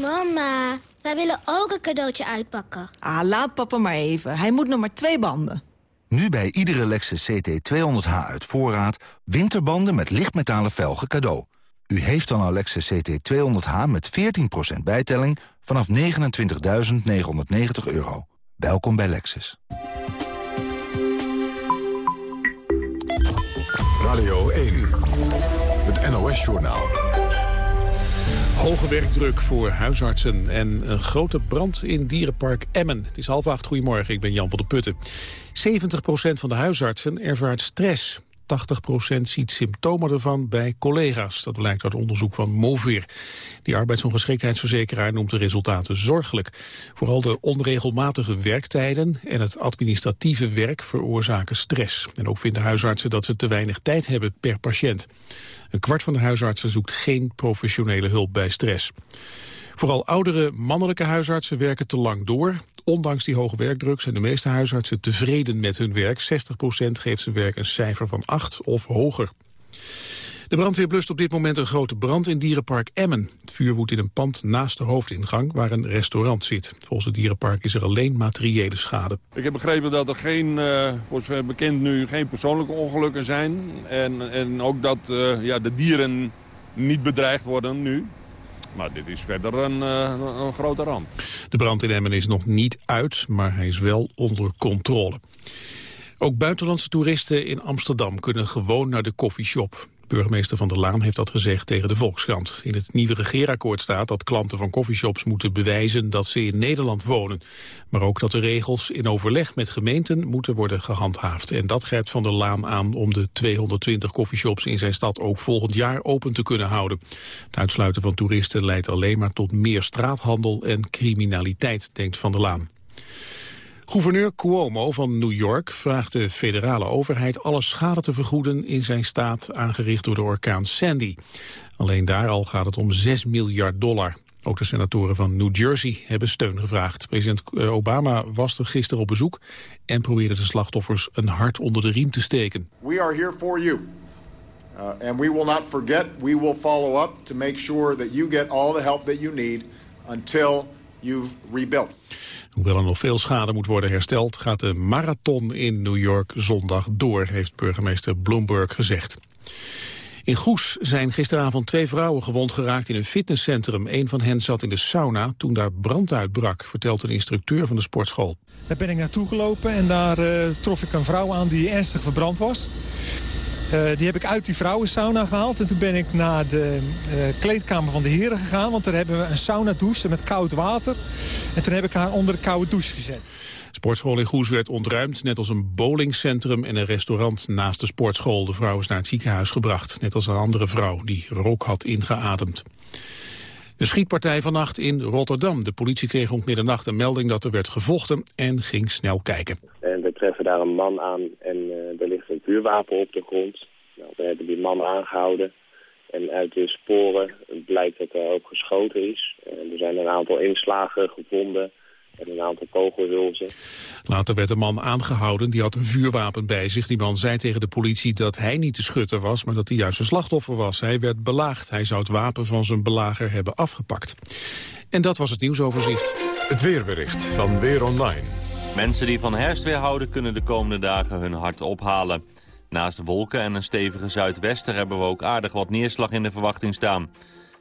Mama, wij willen ook een cadeautje uitpakken. Ah, laat papa maar even. Hij moet nog maar twee banden. Nu bij iedere Lexus CT200H uit voorraad... winterbanden met lichtmetalen velgen cadeau. U heeft dan een Lexus CT200H met 14% bijtelling... vanaf 29.990 euro. Welkom bij Lexus. Radio 1, het NOS-journaal. Hoge werkdruk voor huisartsen en een grote brand in dierenpark Emmen. Het is half acht, goedemorgen, ik ben Jan van der Putten. 70% van de huisartsen ervaart stress. 80% ziet symptomen ervan bij collega's. Dat blijkt uit onderzoek van Movir. Die arbeidsongeschiktheidsverzekeraar noemt de resultaten zorgelijk. Vooral de onregelmatige werktijden en het administratieve werk veroorzaken stress. En ook vinden huisartsen dat ze te weinig tijd hebben per patiënt. Een kwart van de huisartsen zoekt geen professionele hulp bij stress. Vooral oudere mannelijke huisartsen werken te lang door. Ondanks die hoge werkdruk zijn de meeste huisartsen tevreden met hun werk. 60% geeft zijn werk een cijfer van 8 of hoger. De brandweer blust op dit moment een grote brand in dierenpark Emmen. Het vuur woedt in een pand naast de hoofdingang waar een restaurant zit. Volgens het dierenpark is er alleen materiële schade. Ik heb begrepen dat er geen, uh, voor zover bekend nu, geen persoonlijke ongelukken zijn. En, en ook dat uh, ja, de dieren niet bedreigd worden nu. Maar dit is verder een, uh, een grote ramp. De brand in Emmen is nog niet uit, maar hij is wel onder controle. Ook buitenlandse toeristen in Amsterdam kunnen gewoon naar de koffieshop. Burgemeester Van der Laan heeft dat gezegd tegen de Volkskrant. In het nieuwe regeerakkoord staat dat klanten van coffeeshops moeten bewijzen dat ze in Nederland wonen. Maar ook dat de regels in overleg met gemeenten moeten worden gehandhaafd. En dat grijpt Van der Laan aan om de 220 coffeeshops in zijn stad ook volgend jaar open te kunnen houden. Het uitsluiten van toeristen leidt alleen maar tot meer straathandel en criminaliteit, denkt Van der Laan. Gouverneur Cuomo van New York vraagt de federale overheid alle schade te vergoeden in zijn staat aangericht door de orkaan Sandy. Alleen daar al gaat het om 6 miljard dollar. Ook de senatoren van New Jersey hebben steun gevraagd. President Obama was er gisteren op bezoek en probeerde de slachtoffers een hart onder de riem te steken. We are here for you. Uh, and we will not forget, we will follow up to make sure that you get all the help that you need until you've rebuilt. Hoewel er nog veel schade moet worden hersteld... gaat de marathon in New York zondag door, heeft burgemeester Bloomberg gezegd. In Goes zijn gisteravond twee vrouwen gewond geraakt in een fitnesscentrum. Een van hen zat in de sauna toen daar brand uitbrak, vertelt een instructeur van de sportschool. Daar ben ik naartoe gelopen en daar uh, trof ik een vrouw aan die ernstig verbrand was. Uh, die heb ik uit die vrouwensauna gehaald. En toen ben ik naar de uh, kleedkamer van de heren gegaan. Want daar hebben we een sauna douche met koud water. En toen heb ik haar onder de koude douche gezet. Sportschool in Goes werd ontruimd, net als een bowlingcentrum en een restaurant naast de sportschool. De vrouw is naar het ziekenhuis gebracht, net als een andere vrouw die rook had ingeademd. De schietpartij vannacht in Rotterdam. De politie kreeg om middernacht een melding dat er werd gevochten en ging snel kijken. Treffen daar een man aan en uh, er ligt een vuurwapen op de grond. Nou, we hebben die man aangehouden. En uit de sporen blijkt dat er ook geschoten is. er zijn een aantal inslagen gevonden en een aantal kogelhulzen. Later werd een man aangehouden, die had een vuurwapen bij zich. Die man zei tegen de politie dat hij niet de schutter was, maar dat hij juist een slachtoffer was. Hij werd belaagd. Hij zou het wapen van zijn belager hebben afgepakt. En dat was het nieuwsoverzicht. Het weerbericht van Weer Online. Mensen die van herfstweer houden kunnen de komende dagen hun hart ophalen. Naast wolken en een stevige zuidwester hebben we ook aardig wat neerslag in de verwachting staan.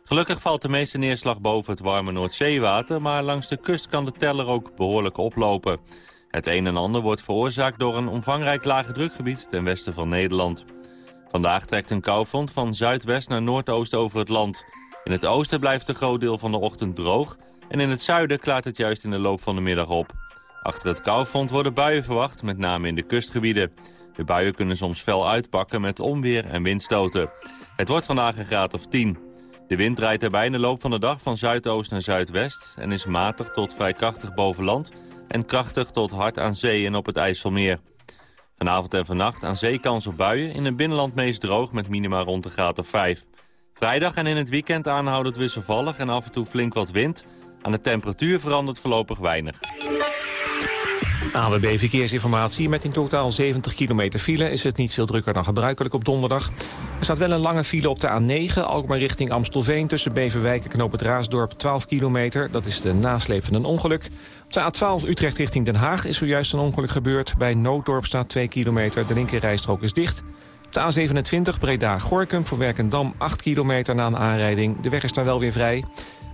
Gelukkig valt de meeste neerslag boven het warme Noordzeewater... maar langs de kust kan de teller ook behoorlijk oplopen. Het een en ander wordt veroorzaakt door een omvangrijk lage drukgebied... ten westen van Nederland. Vandaag trekt een koufront van zuidwest naar noordoost over het land. In het oosten blijft een groot deel van de ochtend droog... en in het zuiden klaart het juist in de loop van de middag op. Achter het koufront worden buien verwacht, met name in de kustgebieden. De buien kunnen soms fel uitpakken met onweer en windstoten. Het wordt vandaag een graad of 10. De wind draait erbij in de loop van de dag van zuidoost naar zuidwest... en is matig tot vrij krachtig boven land... en krachtig tot hard aan zee en op het IJsselmeer. Vanavond en vannacht aan zee kans op buien... in het binnenland meest droog met minima rond de graad of 5. Vrijdag en in het weekend aanhoudend wisselvallig en af en toe flink wat wind. Aan de temperatuur verandert voorlopig weinig. AWB Verkeersinformatie. Met in totaal 70 kilometer file is het niet veel drukker dan gebruikelijk op donderdag. Er staat wel een lange file op de A9, Alkmaar richting Amstelveen... tussen Beverwijk en Knoop het Raasdorp, 12 kilometer. Dat is de nasleep van een ongeluk. Op de A12 Utrecht richting Den Haag is zojuist een ongeluk gebeurd. Bij Nooddorp staat 2 kilometer, de linkerrijstrook is dicht. Op de A27 Breda-Gorkum voor Werkendam 8 kilometer na een aanrijding. De weg is daar wel weer vrij.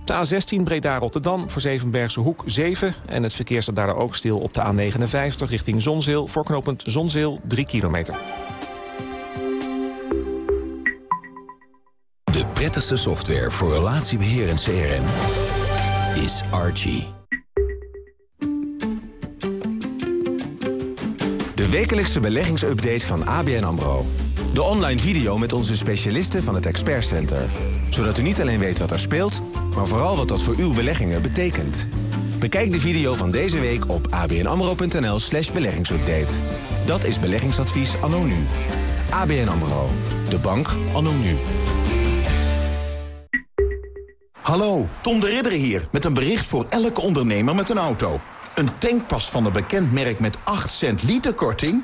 De A16 Breda-Rotterdam voor Zevenbergse Hoek 7. En het verkeer staat daar ook stil op de A59 richting Zonzeel... voor knooppunt Zonzeel 3 kilometer. De prettigste software voor relatiebeheer en CRM is Archie. De wekelijkse beleggingsupdate van ABN AMRO. De online video met onze specialisten van het Expert Center. Zodat u niet alleen weet wat er speelt, maar vooral wat dat voor uw beleggingen betekent. Bekijk de video van deze week op abnamro.nl slash beleggingsupdate. Dat is beleggingsadvies anno nu. ABN AMRO. De bank anno nu. Hallo, Tom de Ridder hier met een bericht voor elke ondernemer met een auto. Een tankpas van een bekend merk met 8 cent liter korting?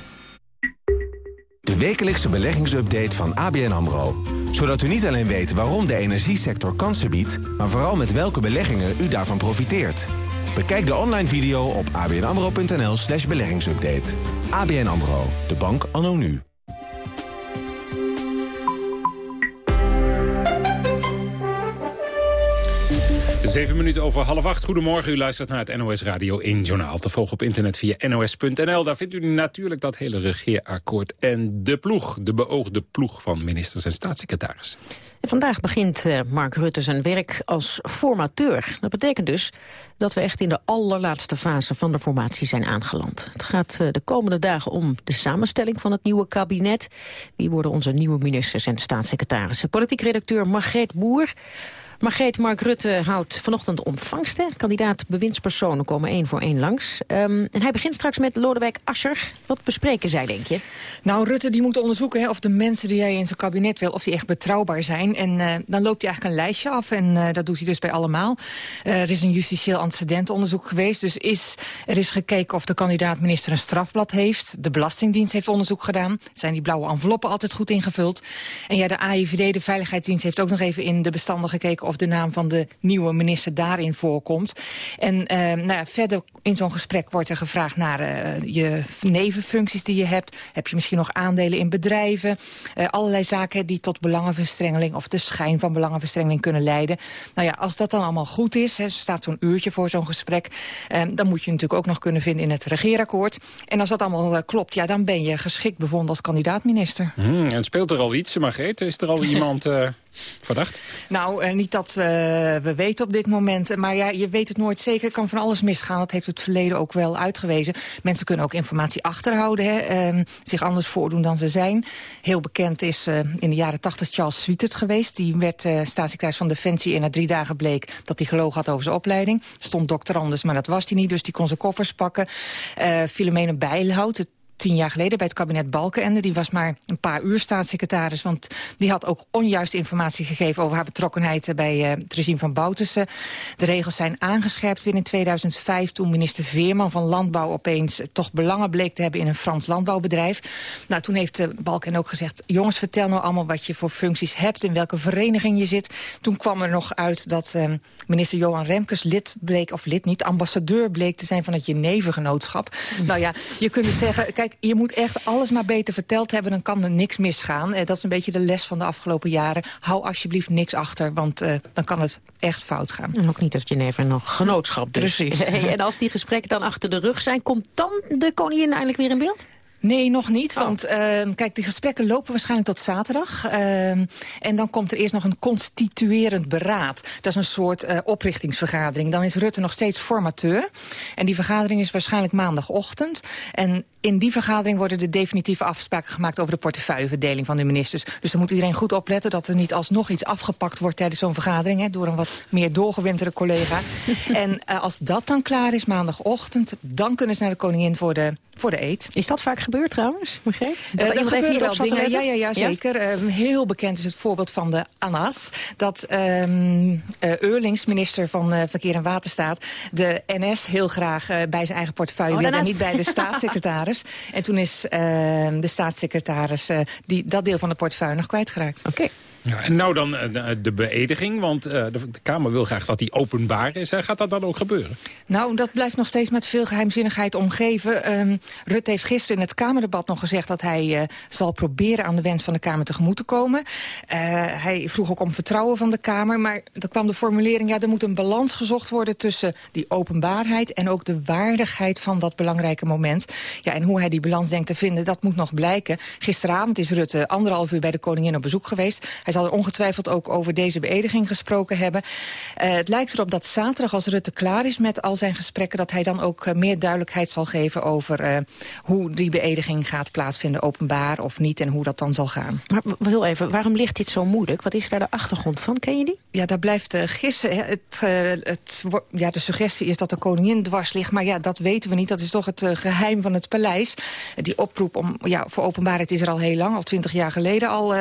De wekelijkse beleggingsupdate van ABN AMRO. Zodat u niet alleen weet waarom de energiesector kansen biedt... maar vooral met welke beleggingen u daarvan profiteert. Bekijk de online video op abnamro.nl slash beleggingsupdate. ABN AMRO, de bank anno nu. Zeven minuten over half acht. Goedemorgen, u luistert naar het NOS Radio 1 Journaal. Te volgen op internet via nos.nl. Daar vindt u natuurlijk dat hele regeerakkoord en de ploeg. De beoogde ploeg van ministers en staatssecretaris. En vandaag begint uh, Mark Rutte zijn werk als formateur. Dat betekent dus dat we echt in de allerlaatste fase van de formatie zijn aangeland. Het gaat uh, de komende dagen om de samenstelling van het nieuwe kabinet. Wie worden onze nieuwe ministers en staatssecretarissen? Politiek redacteur Margreet Boer... Margreet Mark Rutte houdt vanochtend ontvangsten. Kandidaat bewindspersonen komen één voor één langs. Um, en hij begint straks met Lodewijk Asscher. Wat bespreken zij, denk je? Nou, Rutte die moet onderzoeken hè, of de mensen die hij in zijn kabinet wil... of die echt betrouwbaar zijn. En uh, dan loopt hij eigenlijk een lijstje af. En uh, dat doet hij dus bij allemaal. Uh, er is een justitieel antecedentenonderzoek geweest. Dus is, er is gekeken of de kandidaat-minister een strafblad heeft. De Belastingdienst heeft onderzoek gedaan. Zijn die blauwe enveloppen altijd goed ingevuld? En ja, de AIVD, de Veiligheidsdienst, heeft ook nog even in de bestanden gekeken of de naam van de nieuwe minister daarin voorkomt. En uh, nou ja, verder in zo'n gesprek wordt er gevraagd naar uh, je nevenfuncties die je hebt. Heb je misschien nog aandelen in bedrijven? Uh, allerlei zaken die tot belangenverstrengeling of de schijn van belangenverstrengeling kunnen leiden. Nou ja, als dat dan allemaal goed is, hè, staat zo'n uurtje voor zo'n gesprek, dan moet je natuurlijk ook nog kunnen vinden in het regeerakkoord. En als dat allemaal klopt, ja, dan ben je geschikt bevonden als kandidaat-minister. Hmm, en speelt er al iets, Margreet? Is er al iemand verdacht? Nou, uh, niet dat uh, we weten op dit moment. Maar ja, je weet het nooit zeker. Er kan van alles misgaan. Dat heeft het verleden ook wel uitgewezen. Mensen kunnen ook informatie achterhouden. Hè, uh, zich anders voordoen dan ze zijn. Heel bekend is in de jaren tachtig Charles Sweetert geweest. Die werd staatssecretaris van Defensie. En na drie dagen bleek dat hij gelogen had over zijn opleiding. Stond doctorandus, maar dat was hij niet. Dus die kon zijn koffers pakken. Filomene Bijlhout, het tien jaar geleden bij het kabinet Balkenende. Die was maar een paar uur staatssecretaris, want die had ook onjuiste informatie gegeven over haar betrokkenheid bij uh, het regime van Bouterse. De regels zijn aangescherpt weer in 2005 toen minister Veerman van Landbouw opeens toch belangen bleek te hebben in een Frans landbouwbedrijf. Nou, toen heeft uh, Balken ook gezegd, jongens vertel nou allemaal wat je voor functies hebt, in welke vereniging je zit. Toen kwam er nog uit dat uh, minister Johan Remkes lid bleek, of lid niet, ambassadeur bleek te zijn van het Genevengenootschap. nou ja, je kunt het zeggen, kijk, Kijk, je moet echt alles maar beter verteld hebben... dan kan er niks misgaan. Eh, dat is een beetje de les van de afgelopen jaren. Hou alsjeblieft niks achter, want uh, dan kan het echt fout gaan. En ook niet als Geneve nog genootschap dus. Precies. en als die gesprekken dan achter de rug zijn... komt dan de koningin eindelijk weer in beeld? Nee, nog niet. Oh. Want uh, kijk, die gesprekken lopen waarschijnlijk tot zaterdag. Uh, en dan komt er eerst nog een constituerend beraad. Dat is een soort uh, oprichtingsvergadering. Dan is Rutte nog steeds formateur. En die vergadering is waarschijnlijk maandagochtend. En in die vergadering worden de definitieve afspraken gemaakt... over de portefeuilleverdeling van de ministers. Dus dan moet iedereen goed opletten dat er niet alsnog iets afgepakt wordt... tijdens zo'n vergadering, hè, door een wat meer doorgewinterde collega. en uh, als dat dan klaar is maandagochtend... dan kunnen ze naar de koningin voor de, voor de eet. Is dat vaak gebeurd trouwens? Begreep? Uh, dat gebeuren wel dingen. Ja, ja, ja, zeker. Ja? Uh, heel bekend is het voorbeeld van de ANAS. Dat um, uh, Eurlings, minister van uh, Verkeer en Waterstaat... de NS heel graag uh, bij zijn eigen portefeuille oh, wil... en niet bij de staatssecretaris. En toen is uh, de staatssecretaris uh, die, dat deel van de portefeuille nog kwijtgeraakt. Oké. Okay. Ja, en nou dan de, de beëdiging, want uh, de, de, Kamer wil graag dat die openbaar is. Gaat dat dan ook gebeuren? Nou, dat blijft nog steeds met veel geheimzinnigheid omgeven. Um, Rutte heeft gisteren in het Kamerdebat nog gezegd... dat hij uh, zal proberen aan de wens van de Kamer tegemoet te komen. Uh, hij vroeg ook om vertrouwen van de Kamer. Maar er kwam de formulering, ja, er moet een balans gezocht worden... tussen die openbaarheid en ook de waardigheid van dat belangrijke moment. Ja, en hoe hij die balans denkt te vinden, dat moet nog blijken. Gisteravond is Rutte anderhalf uur bij de koningin op bezoek geweest. Hij zal er ongetwijfeld ook over deze beëdiging gesproken hebben. Uh, het lijkt erop dat zaterdag, als Rutte klaar is met al zijn gesprekken... dat hij dan ook uh, meer duidelijkheid zal geven over uh, hoe die beëdiging gaat plaatsvinden. Openbaar of niet en hoe dat dan zal gaan. Maar heel even, waarom ligt dit zo moeilijk? Wat is daar de achtergrond van? Ken je die? Ja, daar blijft gissen. Het, het, ja, de suggestie is dat de koningin dwars ligt. Maar ja, dat weten we niet. Dat is toch het geheim van het paleis. Die oproep om, ja, voor openbaarheid is er al heel lang. Al twintig jaar geleden al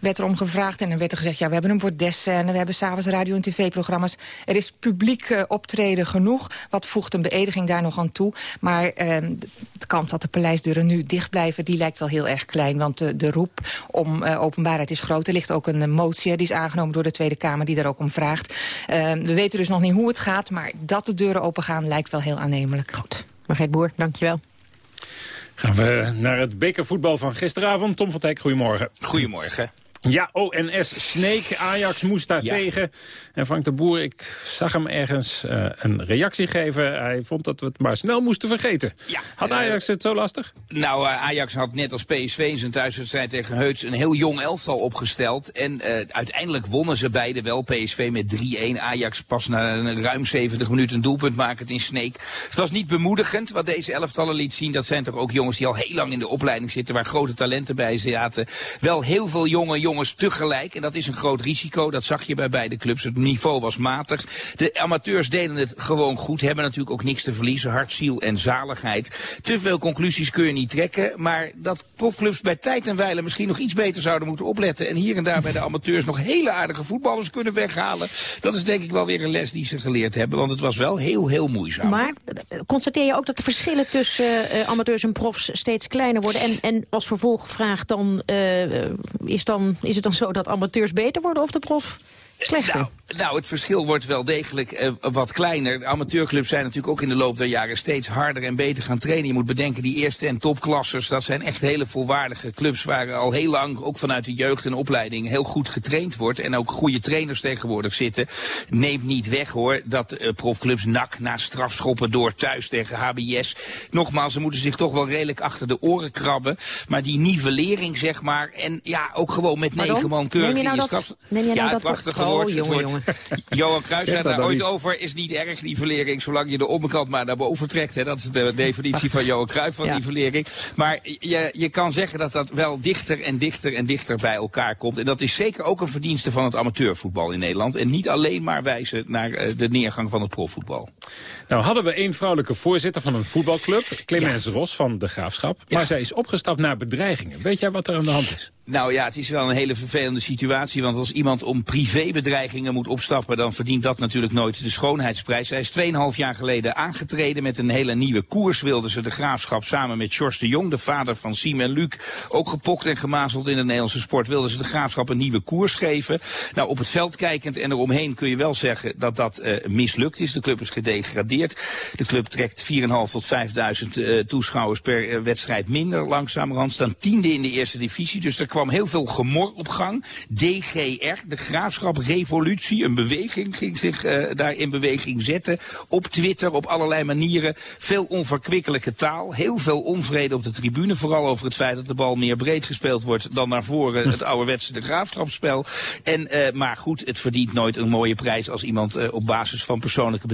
werd er om gevraagd gevraagd en dan werd er gezegd... ja, we hebben een bordes-scène, we hebben s'avonds radio- en tv-programma's. Er is publiek uh, optreden genoeg. Wat voegt een beëdiging daar nog aan toe? Maar uh, de kans dat de paleisdeuren nu dicht blijven... die lijkt wel heel erg klein, want uh, de roep om uh, openbaarheid is groot. Er ligt ook een motie, die is aangenomen door de Tweede Kamer... die daar ook om vraagt. we weten dus nog niet hoe het gaat, maar dat de deuren opengaan... lijkt wel heel aannemelijk. Goed. Margreet Boer, dankjewel. Gaan we naar het bekervoetbal van gisteravond. Tom van Teck, goedemorgen. Goedemorgen. Ja, ONS Sneek, Ajax moest daar ja. tegen. En Frank de Boer, ik zag hem ergens uh, een reactie geven. Hij vond dat we het maar snel moesten vergeten. Ja, had Ajax uh, het zo lastig? Nou, uh, Ajax had net als PSV in zijn thuiswedstrijd tegen Heuts... een heel jong elftal opgesteld. En uiteindelijk wonnen ze beide wel. PSV met 3-1. Ajax pas na een ruim 70 minuten een doelpunt maken in Sneek. Het was niet bemoedigend wat deze elftallen liet zien. Dat zijn toch ook jongens die al heel lang in de opleiding zitten... waar grote talenten bij zaten. Wel heel veel jonge jongens jongens tegelijk. En dat is een groot risico. Dat zag je bij beide clubs. Het niveau was matig. De amateurs deden het gewoon goed. Hebben natuurlijk ook niks te verliezen. Hart, ziel en zaligheid. Te veel conclusies kun je niet trekken. Maar dat profclubs bij tijd en wijle misschien nog iets beter zouden moeten opletten. En hier en daar bij de amateurs nog hele aardige voetballers kunnen weghalen. Dat is denk ik wel weer een les die ze geleerd hebben. Want het was wel heel, heel moeizaam. Maar constateer je ook dat de verschillen tussen uh, amateurs en profs steeds kleiner worden? En, en als vervolgvraag dan, uh, is dan is het dan zo dat amateurs beter worden of de prof slechter? Nou, nou, het verschil wordt wel degelijk uh, wat kleiner. De amateurclubs zijn natuurlijk ook in de loop der jaren steeds harder en beter gaan trainen. Je moet bedenken, die eerste en topklassers, dat zijn echt hele volwaardige clubs waar al heel lang, ook vanuit de jeugd en opleiding, heel goed getraind wordt. En ook goede trainers tegenwoordig zitten. Neemt niet weg hoor, dat uh, profclubs nak na strafschoppen door thuis tegen HBS. Nogmaals, ze moeten zich toch wel redelijk achter de oren krabben. Maar die nivellering, zeg maar, en ja, ook gewoon met negen man keurig nou in je dat, straf... Neem je ja, nou het dat oh, jongen, het jongen. Johan Cruijff zei daar ooit over, is niet erg, nivellering, zolang je de onderkant maar naar boven trekt. Hè. Dat is de definitie van Johan Cruijff van ja. nivellering. Maar je, je kan zeggen dat dat wel dichter en dichter en dichter bij elkaar komt. En dat is zeker ook een verdienste van het amateurvoetbal in Nederland. En niet alleen maar wijzen naar uh, de neergang van het profvoetbal. Nou hadden we één vrouwelijke voorzitter van een voetbalclub, Clemens ja. Ros van de Graafschap. Maar ja. zij is opgestapt naar bedreigingen. Weet jij wat er aan de hand is? Nou ja, het is wel een hele vervelende situatie. Want als iemand om privébedreigingen moet opstappen... dan verdient dat natuurlijk nooit de schoonheidsprijs. Zij is 2,5 jaar geleden aangetreden met een hele nieuwe koers. Wilde ze de graafschap samen met George de Jong, de vader van Siem en Luc... ook gepokt en gemazeld in de Nederlandse sport... wilden ze de graafschap een nieuwe koers geven. Nou, op het veld kijkend en eromheen kun je wel zeggen dat dat uh, mislukt is. De club is gedegradeerd. De club trekt 4.500 tot 5.000 toeschouwers per wedstrijd minder. Langzamerhand staan tiende in de eerste divisie. Dus er kwam heel veel gemor op gang. DGR, de Graafschap Revolutie, een beweging, ging zich daar in beweging zetten. Op Twitter, op allerlei manieren. Veel onverkwikkelijke taal. Heel veel onvrede op de tribune. Vooral over het feit dat de bal meer breed gespeeld wordt dan naar voren. Het ouderwetse de graafschapsspel. En, uh, maar goed, het verdient nooit een mooie prijs als iemand uh, op basis van persoonlijke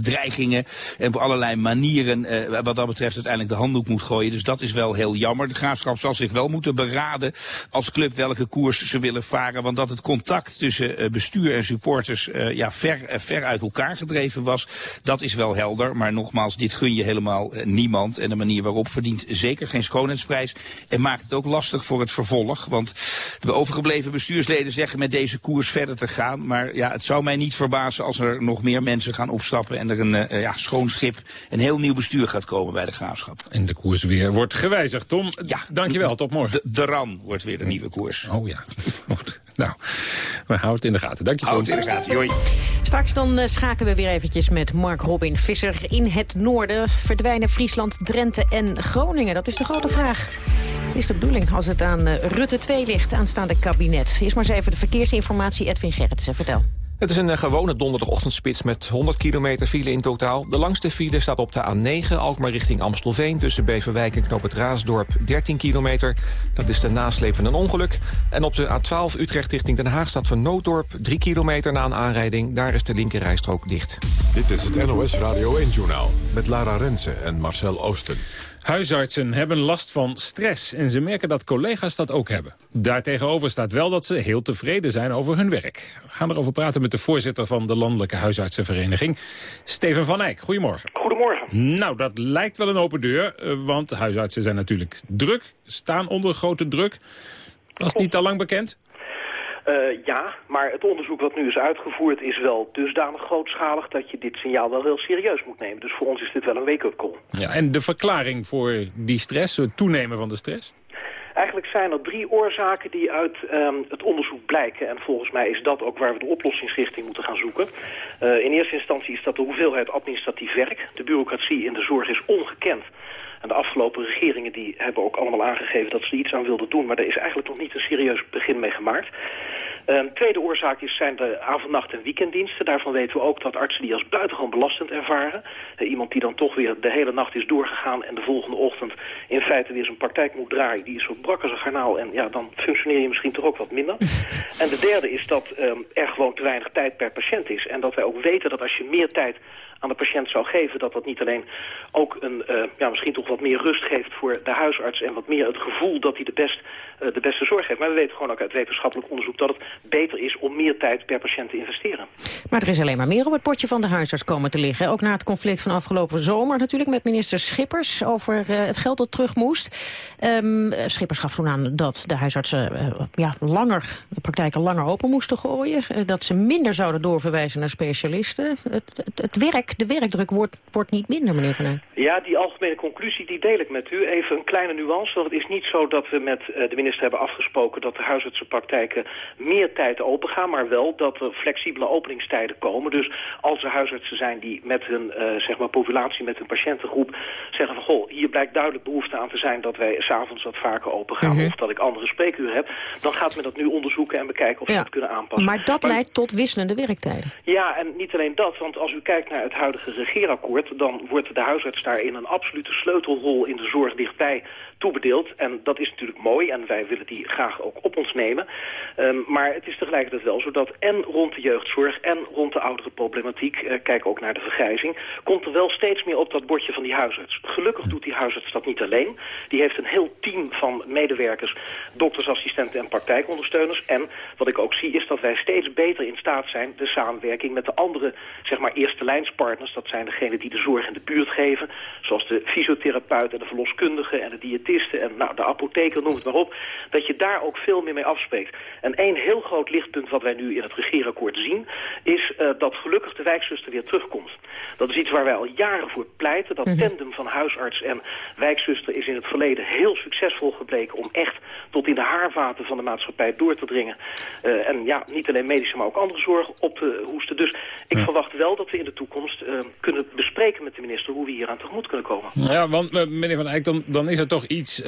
en op allerlei manieren uh, wat dat betreft uiteindelijk de handdoek moet gooien. Dus dat is wel heel jammer. De graafschap zal zich wel moeten beraden als club welke koers ze willen varen. Want dat het contact tussen bestuur en supporters ja, ver, ver uit elkaar gedreven was, dat is wel helder. Maar nogmaals, dit gun je helemaal niemand. En de manier waarop verdient zeker geen schoonheidsprijs. En maakt het ook lastig voor het vervolg. Want de overgebleven bestuursleden zeggen met deze koers verder te gaan. Maar ja, het zou mij niet verbazen als er nog meer mensen gaan opstappen... en er een ja, schoon schip, een heel nieuw bestuur gaat komen bij de Graafschap. En de koers weer wordt gewijzigd. Tom, ja, dankjewel. Tot morgen. De, de RAN wordt weer de nieuwe koers. Oh ja, goed. Nou, we houden het in de gaten. Dank je, Tom. Houd het in de gaten, joi. Straks dan uh, schakelen we weer eventjes met Mark Robin Visser. In het noorden verdwijnen Friesland, Drenthe en Groningen. Dat is de grote vraag. is de bedoeling als het aan uh, Rutte 2 ligt, aanstaande kabinet. Eerst maar eens even de verkeersinformatie. Edwin Gerritsen, vertel. Het is een gewone donderdagochtendspits met 100 kilometer file in totaal. De langste file staat op de A9, Alkmaar richting Amstelveen... tussen Beverwijk en Knoop het Raasdorp, 13 kilometer. Dat is de nasleep van een ongeluk. En op de A12 Utrecht richting Den Haag staat van Nooddorp... 3 kilometer na een aanrijding. Daar is de linkerrijstrook dicht. Dit is het NOS Radio 1-journaal met Lara Rensen en Marcel Oosten. Huisartsen hebben last van stress en ze merken dat collega's dat ook hebben. Daartegenover staat wel dat ze heel tevreden zijn over hun werk. We gaan erover praten met de voorzitter van de Landelijke Huisartsenvereniging, Steven van Eyck. Goedemorgen. Goedemorgen. Nou, dat lijkt wel een open deur, eh, want huisartsen zijn natuurlijk druk, staan onder grote druk. Was het niet al lang bekend? Uh, ja, maar het onderzoek wat nu is uitgevoerd is wel dusdanig grootschalig dat je dit signaal wel heel serieus moet nemen. Dus voor ons is dit wel een wake-up call. Ja, en de verklaring voor die stress, het toenemen van de stress? Eigenlijk zijn er drie oorzaken die uit um, het onderzoek blijken. En volgens mij is dat ook waar we de oplossingsrichting moeten gaan zoeken. Uh, in eerste instantie is dat de hoeveelheid administratief werk. De bureaucratie in de zorg is ongekend. En de afgelopen regeringen die hebben ook allemaal aangegeven dat ze er iets aan wilden doen. Maar daar is eigenlijk nog niet een serieus begin mee gemaakt. Um, tweede oorzaak is, zijn de avond, nacht en weekenddiensten. Daarvan weten we ook dat artsen die als buitengewoon belastend ervaren. Uh, iemand die dan toch weer de hele nacht is doorgegaan en de volgende ochtend in feite weer zijn praktijk moet draaien. Die is zo brak als een garnaal en ja, dan functioneer je misschien toch ook wat minder. en de derde is dat um, er gewoon te weinig tijd per patiënt is. En dat wij ook weten dat als je meer tijd aan de patiënt zou geven... dat dat niet alleen ook een, uh, ja, misschien toch wat meer rust geeft voor de huisarts... en wat meer het gevoel dat hij de, best, uh, de beste zorg heeft. Maar we weten gewoon ook uit wetenschappelijk onderzoek... dat het beter is om meer tijd per patiënt te investeren. Maar er is alleen maar meer op het potje van de huisarts komen te liggen. Ook na het conflict van afgelopen zomer natuurlijk... met minister Schippers over uh, het geld dat terug moest. Um, Schippers gaf toen aan dat de huisartsen ja, langer, de praktijken langer open moesten gooien. dat ze minder zouden doorverwijzen naar specialisten. Het, het, het werk de werkdruk wordt, wordt niet minder, meneer Van Eyck. Ja, die algemene conclusie die deel ik met u. Even een kleine nuance, want het is niet zo dat we met uh, de minister hebben afgesproken... dat de huisartsenpraktijken meer tijd open gaan... maar wel dat er flexibele openingstijden komen. Dus als er huisartsen zijn die met hun uh, zeg maar populatie, met hun patiëntengroep... zeggen van, goh, hier blijkt duidelijk behoefte aan te zijn... dat wij s'avonds wat vaker open gaan mm -hmm. of dat ik andere spreekuren heb... dan gaat men dat nu onderzoeken en bekijken of ja. we het kunnen aanpassen. Maar dat maar, leidt tot wisselende werktijden. Ja, en niet alleen dat, want als u kijkt naar het huidige regeerakkoord... dan wordt de huisarts daarin een absolute sleutelrol in de zorg dichtbij toebedeeld. En dat is natuurlijk mooi en wij willen die graag ook op ons nemen. Um, maar het is tegelijkertijd wel zo dat en rond de jeugdzorg en rond de oudere problematiek... Uh, kijk ook naar de vergrijzing, komt er wel steeds meer op dat bordje van die huisarts. Gelukkig doet die huisarts dat niet alleen. Die heeft een heel team van medewerkers, doktersassistenten en praktijkondersteuners. En wat ik ook zie is dat wij steeds beter in staat zijn... de samenwerking met de andere, zeg maar, eerste lijnspartners... dat zijn degenen die de zorg in de buurt geven... zoals de fysiotherapeut en de verloskundige en de diëtist en nou, de apotheker, noem het maar op... dat je daar ook veel meer mee afspreekt. En één heel groot lichtpunt wat wij nu in het regeerakkoord zien... is uh, dat gelukkig de wijkzuster weer terugkomt. Dat is iets waar wij al jaren voor pleiten. Dat tandem van huisarts en wijkzuster is in het verleden heel succesvol gebleken... om echt tot in de haarvaten van de maatschappij door te dringen. Uh, en ja, niet alleen medische, maar ook andere zorg op te hoesten. Dus ik verwacht wel dat we in de toekomst uh, kunnen bespreken met de minister... hoe we hier aan tegemoet kunnen komen. Ja, want meneer Van Eyck, dan, dan is er toch iets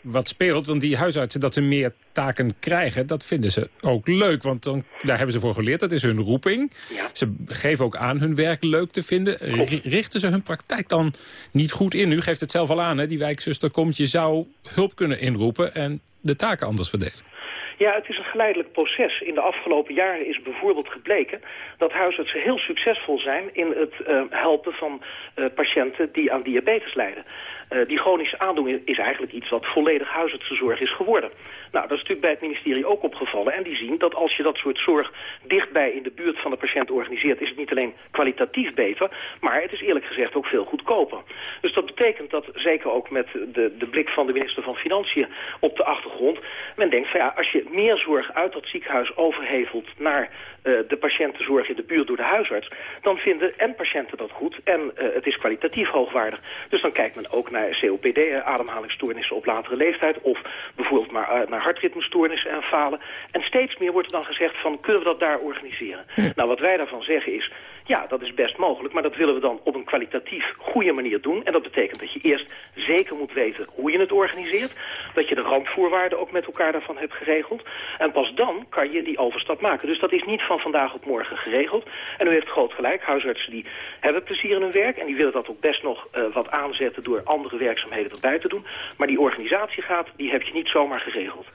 wat speelt. Want die huisartsen, dat ze meer taken krijgen, dat vinden ze ook leuk. Want dan, daar hebben ze voor geleerd, dat is hun roeping. Ze geven ook aan hun werk leuk te vinden. Richten ze hun praktijk dan niet goed in? U geeft het zelf al aan, hè? die wijkzuster komt, je zou hulp kunnen inroepen... en de taken anders verdelen. Ja, het is een geleidelijk proces. In de afgelopen jaren is bijvoorbeeld gebleken dat huisartsen heel succesvol zijn in het uh, helpen van uh, patiënten die aan diabetes lijden. Uh, die chronische aandoening is eigenlijk iets wat volledig huisartsenzorg is geworden. Nou, dat is natuurlijk bij het ministerie ook opgevallen. En die zien dat als je dat soort zorg dichtbij in de buurt van de patiënt organiseert... is het niet alleen kwalitatief beter, maar het is eerlijk gezegd ook veel goedkoper. Dus dat betekent dat, zeker ook met de, de blik van de minister van Financiën op de achtergrond... men denkt van ja, als je meer zorg uit dat ziekenhuis overhevelt naar uh, de patiëntenzorg in de buurt door de huisarts... dan vinden en patiënten dat goed en uh, het is kwalitatief hoogwaardig. Dus dan kijkt men ook naar COPD, ademhalingsstoornissen op latere leeftijd... of bijvoorbeeld maar, uh, naar hartritmestoornissen en falen. En steeds meer wordt er dan gezegd van, kunnen we dat daar organiseren? Nou, wat wij daarvan zeggen is, ja, dat is best mogelijk, maar dat willen we dan op een kwalitatief goede manier doen. En dat betekent dat je eerst zeker moet weten hoe je het organiseert. Dat je de randvoorwaarden ook met elkaar daarvan hebt geregeld. En pas dan kan je die overstap maken. Dus dat is niet van vandaag op morgen geregeld. En u heeft groot gelijk, huisartsen die hebben plezier in hun werk... en die willen dat ook best nog uh, wat aanzetten door andere werkzaamheden erbij te doen. Maar die organisatiegraad, die heb je niet zomaar geregeld.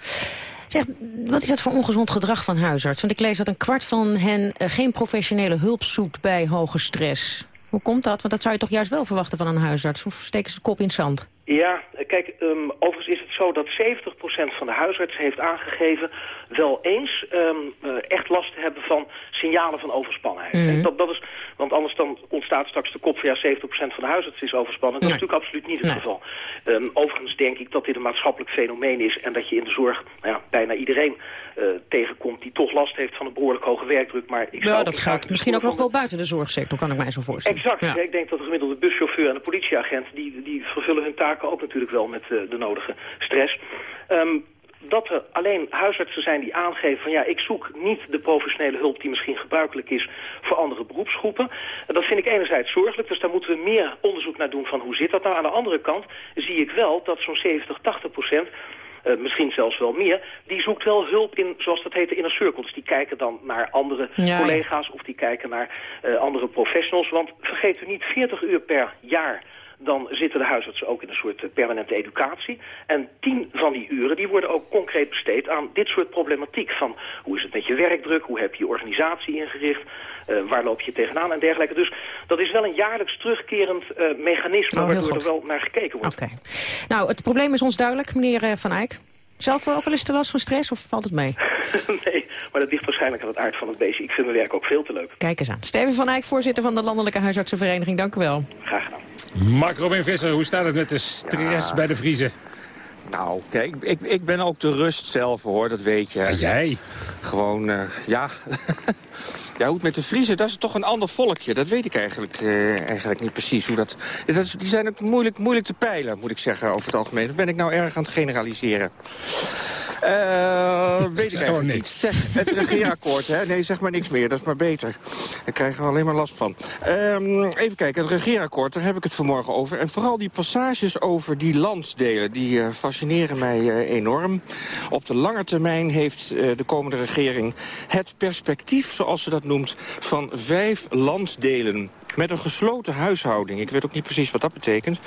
Zeg, wat is dat voor ongezond gedrag van huisarts? Want ik lees dat een kwart van hen uh, geen professionele hulp zoekt bij hoge stress. Hoe komt dat? Want dat zou je toch juist wel verwachten van een huisarts? Of steken ze de kop in het zand? Ja, kijk, um, overigens is het zo dat 70% van de huisartsen heeft aangegeven... wel eens um, uh, echt last te hebben van signalen van overspannenheid. Mm -hmm. dat, dat is, want anders dan ontstaat straks de kop van ja, 70% van de huisartsen is overspannen. Dat nee. is natuurlijk absoluut niet het nee. geval. Um, overigens denk ik dat dit een maatschappelijk fenomeen is... en dat je in de zorg nou ja, bijna iedereen uh, tegenkomt die toch last heeft van een behoorlijk hoge werkdruk. Maar ik ja, dat geldt misschien ook nog wel buiten de zorgsector, kan ik mij zo voorstellen. Exact. Ja. Ik denk dat de gemiddelde buschauffeur en de politieagent... die, die vervullen hun taken ook natuurlijk wel met uh, de nodige stress. Um, dat er alleen huisartsen zijn die aangeven van ja, ik zoek niet de professionele hulp die misschien gebruikelijk is voor andere beroepsgroepen. Dat vind ik enerzijds zorgelijk, dus daar moeten we meer onderzoek naar doen van hoe zit dat nou. Aan de andere kant zie ik wel dat zo'n 70, 80 procent uh, misschien zelfs wel meer, die zoekt wel hulp in, zoals dat heet, de inner circle. Dus die kijken dan naar andere ja, collega's of die kijken naar uh, andere professionals. Want vergeet u niet, 40 uur per jaar dan zitten de huisartsen ook in een soort permanente educatie. En tien van die uren die worden ook concreet besteed aan dit soort problematiek. Van hoe is het met je werkdruk, hoe heb je je organisatie ingericht, uh, waar loop je tegenaan en dergelijke. Dus dat is wel een jaarlijks terugkerend uh, mechanisme oh, waardoor er wel naar gekeken wordt. Oké. Okay. Nou, het probleem is ons duidelijk, meneer Van Eyck. Zelf ook al eens te last van stress of valt het mee? nee, maar dat ligt waarschijnlijk aan het aard van het beestje. Ik vind mijn werk ook veel te leuk. Kijk eens aan. Steven van Eyck, voorzitter van de Landelijke Huisartsenvereniging. Dank u wel. Graag gedaan. Mark Robin Visser, hoe staat het met de stress ja. bij de Vriezen? Nou, kijk, ik, ik ben ook de rust zelf, hoor, dat weet je. Ja, jij? Gewoon, uh, ja... Ja, hoe het met de Friese, dat is toch een ander volkje. Dat weet ik eigenlijk, uh, eigenlijk niet precies. Hoe dat, dat, die zijn ook moeilijk, moeilijk te peilen, moet ik zeggen, over het algemeen. Dan ben ik nou erg aan het generaliseren. Uh, weet ik eigenlijk niet. Zeg, het regeerakkoord, hè? Nee, zeg maar niks meer. Dat is maar beter. Daar krijgen we alleen maar last van. Um, even kijken, het regeerakkoord, daar heb ik het vanmorgen over. En vooral die passages over die landsdelen, die uh, fascineren mij uh, enorm. Op de lange termijn heeft de komende regering het perspectief, zoals ze dat noemt, van vijf landsdelen met een gesloten huishouding. Ik weet ook niet precies wat dat betekent.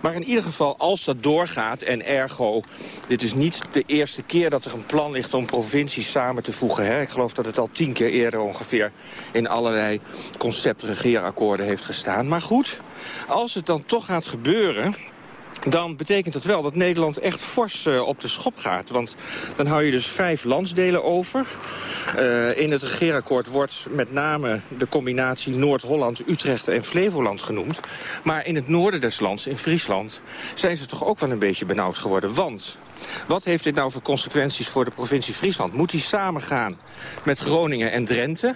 Maar in ieder geval, als dat doorgaat en ergo... dit is niet de eerste keer dat er een plan ligt om provincies samen te voegen. Hè. Ik geloof dat het al tien keer eerder ongeveer... in allerlei concept-regeerakkoorden heeft gestaan. Maar goed, als het dan toch gaat gebeuren dan betekent dat wel dat Nederland echt fors uh, op de schop gaat. Want dan hou je dus vijf landsdelen over. Uh, in het regeerakkoord wordt met name de combinatie Noord-Holland, Utrecht en Flevoland genoemd. Maar in het noorden des lands, in Friesland, zijn ze toch ook wel een beetje benauwd geworden. Want Wat heeft dit nou voor consequenties voor de provincie Friesland? Moet die samengaan met Groningen en Drenthe?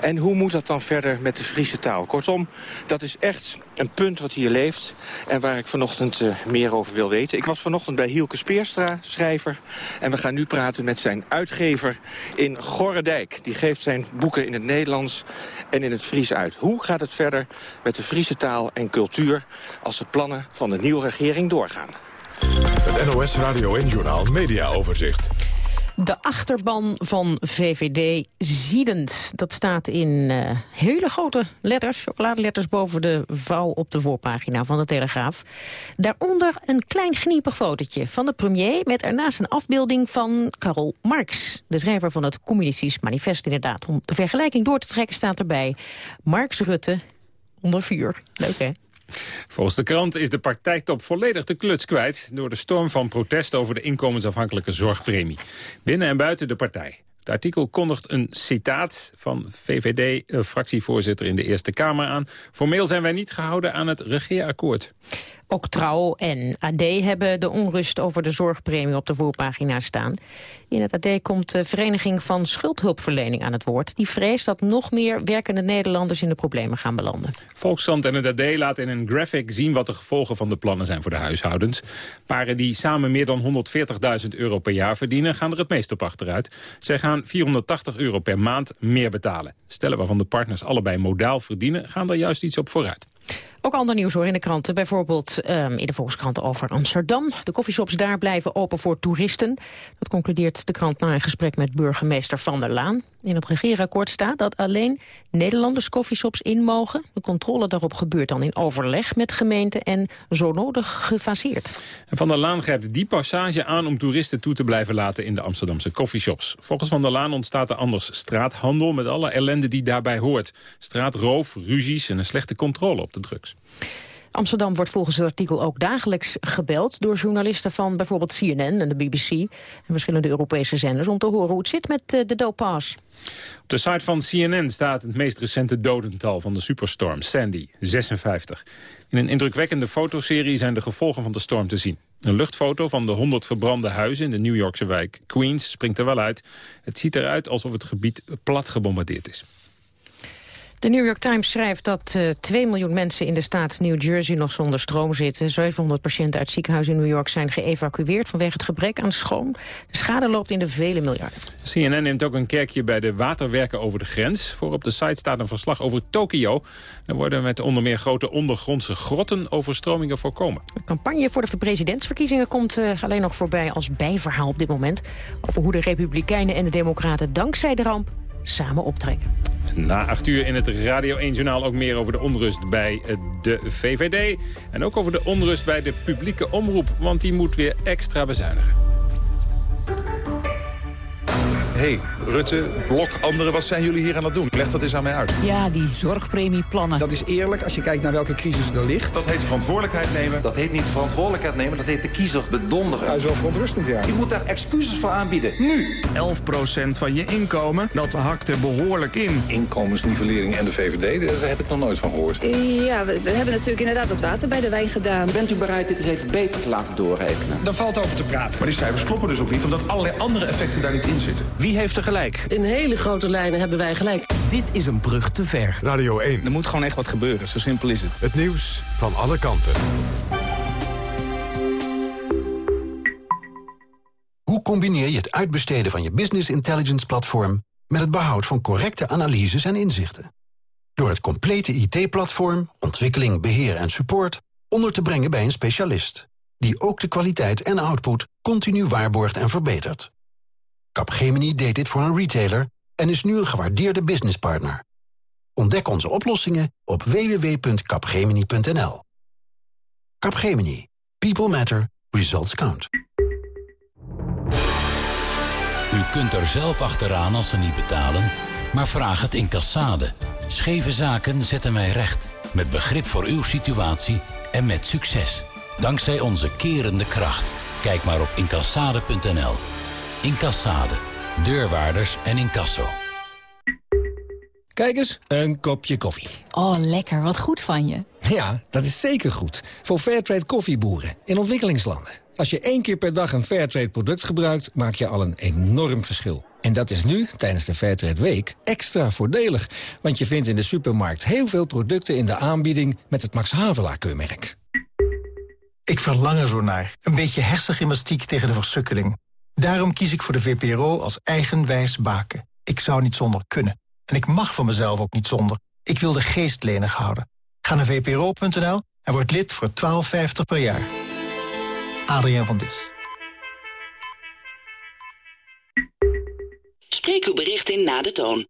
En hoe moet dat dan verder met de Friese taal? Kortom, dat is echt een punt wat hier leeft en waar ik vanochtend uh, meer over wil weten. Ik was vanochtend bij Hielke Speerstra, schrijver. En we gaan nu praten met zijn uitgever in Gorredijk. Die geeft zijn boeken in het Nederlands en in het Fries uit. Hoe gaat het verder met de Friese taal en cultuur... als de plannen van de nieuwe regering doorgaan? Het NOS Radio en Journaal Media Overzicht. De achterban van VVD ziedend. Dat staat in uh, hele grote letters, chocoladeletters... boven de vouw op de voorpagina van de Telegraaf. Daaronder een klein geniepig fotootje van de premier... met ernaast een afbeelding van Karl Marx. De schrijver van het Communistisch Manifest inderdaad. Om de vergelijking door te trekken staat erbij... Marx Rutte onder vuur. Leuk, hè? Volgens de krant is de partijtop volledig de kluts kwijt... door de storm van protest over de inkomensafhankelijke zorgpremie. Binnen en buiten de partij. Het artikel kondigt een citaat van VVD-fractievoorzitter in de Eerste Kamer aan. Formeel zijn wij niet gehouden aan het regeerakkoord. Ook Trouw en AD hebben de onrust over de zorgpremie op de voorpagina staan. In het AD komt de Vereniging van Schuldhulpverlening aan het woord. Die vreest dat nog meer werkende Nederlanders in de problemen gaan belanden. Volkskrant en het AD laten in een graphic zien wat de gevolgen van de plannen zijn voor de huishoudens. Paren die samen meer dan 140.000 euro per jaar verdienen gaan er het meest op achteruit. Zij gaan 480 euro per maand meer betalen. Stellen waarvan de partners allebei modaal verdienen gaan er juist iets op vooruit. Ook ander nieuws hoor in de kranten. Bijvoorbeeld um, in de Volkskrant over Amsterdam. De koffieshops daar blijven open voor toeristen. Dat concludeert de krant na een gesprek met burgemeester Van der Laan. In het regeerakkoord staat dat alleen Nederlanders koffieshops in mogen. De controle daarop gebeurt dan in overleg met gemeenten en zo nodig gefaseerd. En Van der Laan grijpt die passage aan om toeristen toe te blijven laten in de Amsterdamse koffieshops. Volgens Van der Laan ontstaat er anders straathandel met alle ellende die daarbij hoort. Straatroof, ruzies en een slechte controle op de drugs. Amsterdam wordt volgens het artikel ook dagelijks gebeld... door journalisten van bijvoorbeeld CNN en de BBC... en verschillende Europese zenders om te horen hoe het zit met eh, de dopas. Op de site van CNN staat het meest recente dodental van de superstorm, Sandy, 56. In een indrukwekkende fotoserie zijn de gevolgen van de storm te zien. Een luchtfoto van de 100 verbrande huizen in de New Yorkse wijk Queens springt er wel uit. Het ziet eruit alsof het gebied plat gebombardeerd is. De New York Times schrijft dat uh, 2 miljoen mensen in de staat New Jersey nog zonder stroom zitten. 700 patiënten uit ziekenhuizen in New York zijn geëvacueerd vanwege het gebrek aan schoon. De schade loopt in de vele miljarden. CNN neemt ook een kerkje bij de waterwerken over de grens. Voor op de site staat een verslag over Tokio. Er worden met onder meer grote ondergrondse grotten overstromingen voorkomen. De campagne voor de presidentsverkiezingen komt uh, alleen nog voorbij als bijverhaal op dit moment. Over hoe de Republikeinen en de Democraten dankzij de ramp samen optrekken. Na acht uur in het Radio 1-journaal ook meer over de onrust bij de VVD. En ook over de onrust bij de publieke omroep, want die moet weer extra bezuinigen hey, Rutte, Blok, anderen, wat zijn jullie hier aan het doen? Leg dat eens aan mij uit. Ja, die zorgpremieplannen. Dat is eerlijk als je kijkt naar welke crisis er ligt. Dat heet verantwoordelijkheid nemen. Dat heet niet verantwoordelijkheid nemen, dat heet de kiezer bedonderen. Dat is wel verontrustend, ja. Je moet daar excuses voor aanbieden, nu. 11% van je inkomen, dat hakte behoorlijk in. Inkomensnivellering en de VVD, daar heb ik nog nooit van gehoord. Ja, we, we hebben natuurlijk inderdaad wat water bij de wijn gedaan. Bent u bereid dit eens even beter te laten doorrekenen? Daar valt over te praten. Maar die cijfers kloppen dus ook niet, omdat allerlei andere effecten daar niet in zitten. Wie heeft er gelijk? In hele grote lijnen hebben wij gelijk. Dit is een brug te ver. Radio 1. Er moet gewoon echt wat gebeuren, zo simpel is het. Het nieuws van alle kanten. Hoe combineer je het uitbesteden van je business intelligence platform... met het behoud van correcte analyses en inzichten? Door het complete IT-platform, ontwikkeling, beheer en support... onder te brengen bij een specialist... die ook de kwaliteit en output continu waarborgt en verbetert. Capgemini deed dit voor een retailer en is nu een gewaardeerde businesspartner. Ontdek onze oplossingen op www.capgemini.nl. Capgemini. People matter. Results count. U kunt er zelf achteraan als ze niet betalen, maar vraag het in Cassade. Scheve zaken zetten wij recht. Met begrip voor uw situatie en met succes. Dankzij onze kerende kracht. Kijk maar op incassade.nl. Incassade. Deurwaarders en incasso. Kijk eens, een kopje koffie. Oh, lekker. Wat goed van je. Ja, dat is zeker goed. Voor Fairtrade koffieboeren in ontwikkelingslanden. Als je één keer per dag een Fairtrade product gebruikt, maak je al een enorm verschil. En dat is nu, tijdens de Fairtrade Week, extra voordelig. Want je vindt in de supermarkt heel veel producten in de aanbieding met het Max Havelaar keurmerk. Ik verlang er zo naar. Een beetje hersengymnastiek tegen de versukkeling. Daarom kies ik voor de VPRO als eigenwijs baken. Ik zou niet zonder kunnen. En ik mag van mezelf ook niet zonder. Ik wil de geest lenig houden. Ga naar vpro.nl en word lid voor 12,50 per jaar. Adriaan van Dis. Spreek uw bericht in na de toon.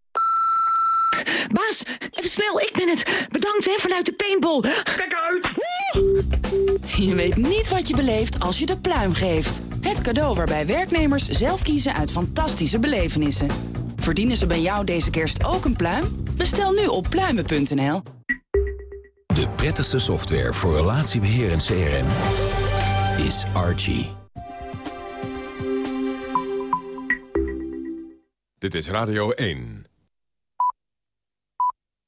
Baas, even snel, ik ben het. Bedankt hè, vanuit de paintball. Kijk uit! Je weet niet wat je beleeft als je de pluim geeft. Het cadeau waarbij werknemers zelf kiezen uit fantastische belevenissen. Verdienen ze bij jou deze kerst ook een pluim? Bestel nu op pluimen.nl. De prettigste software voor relatiebeheer en CRM is Archie. Dit is Radio 1.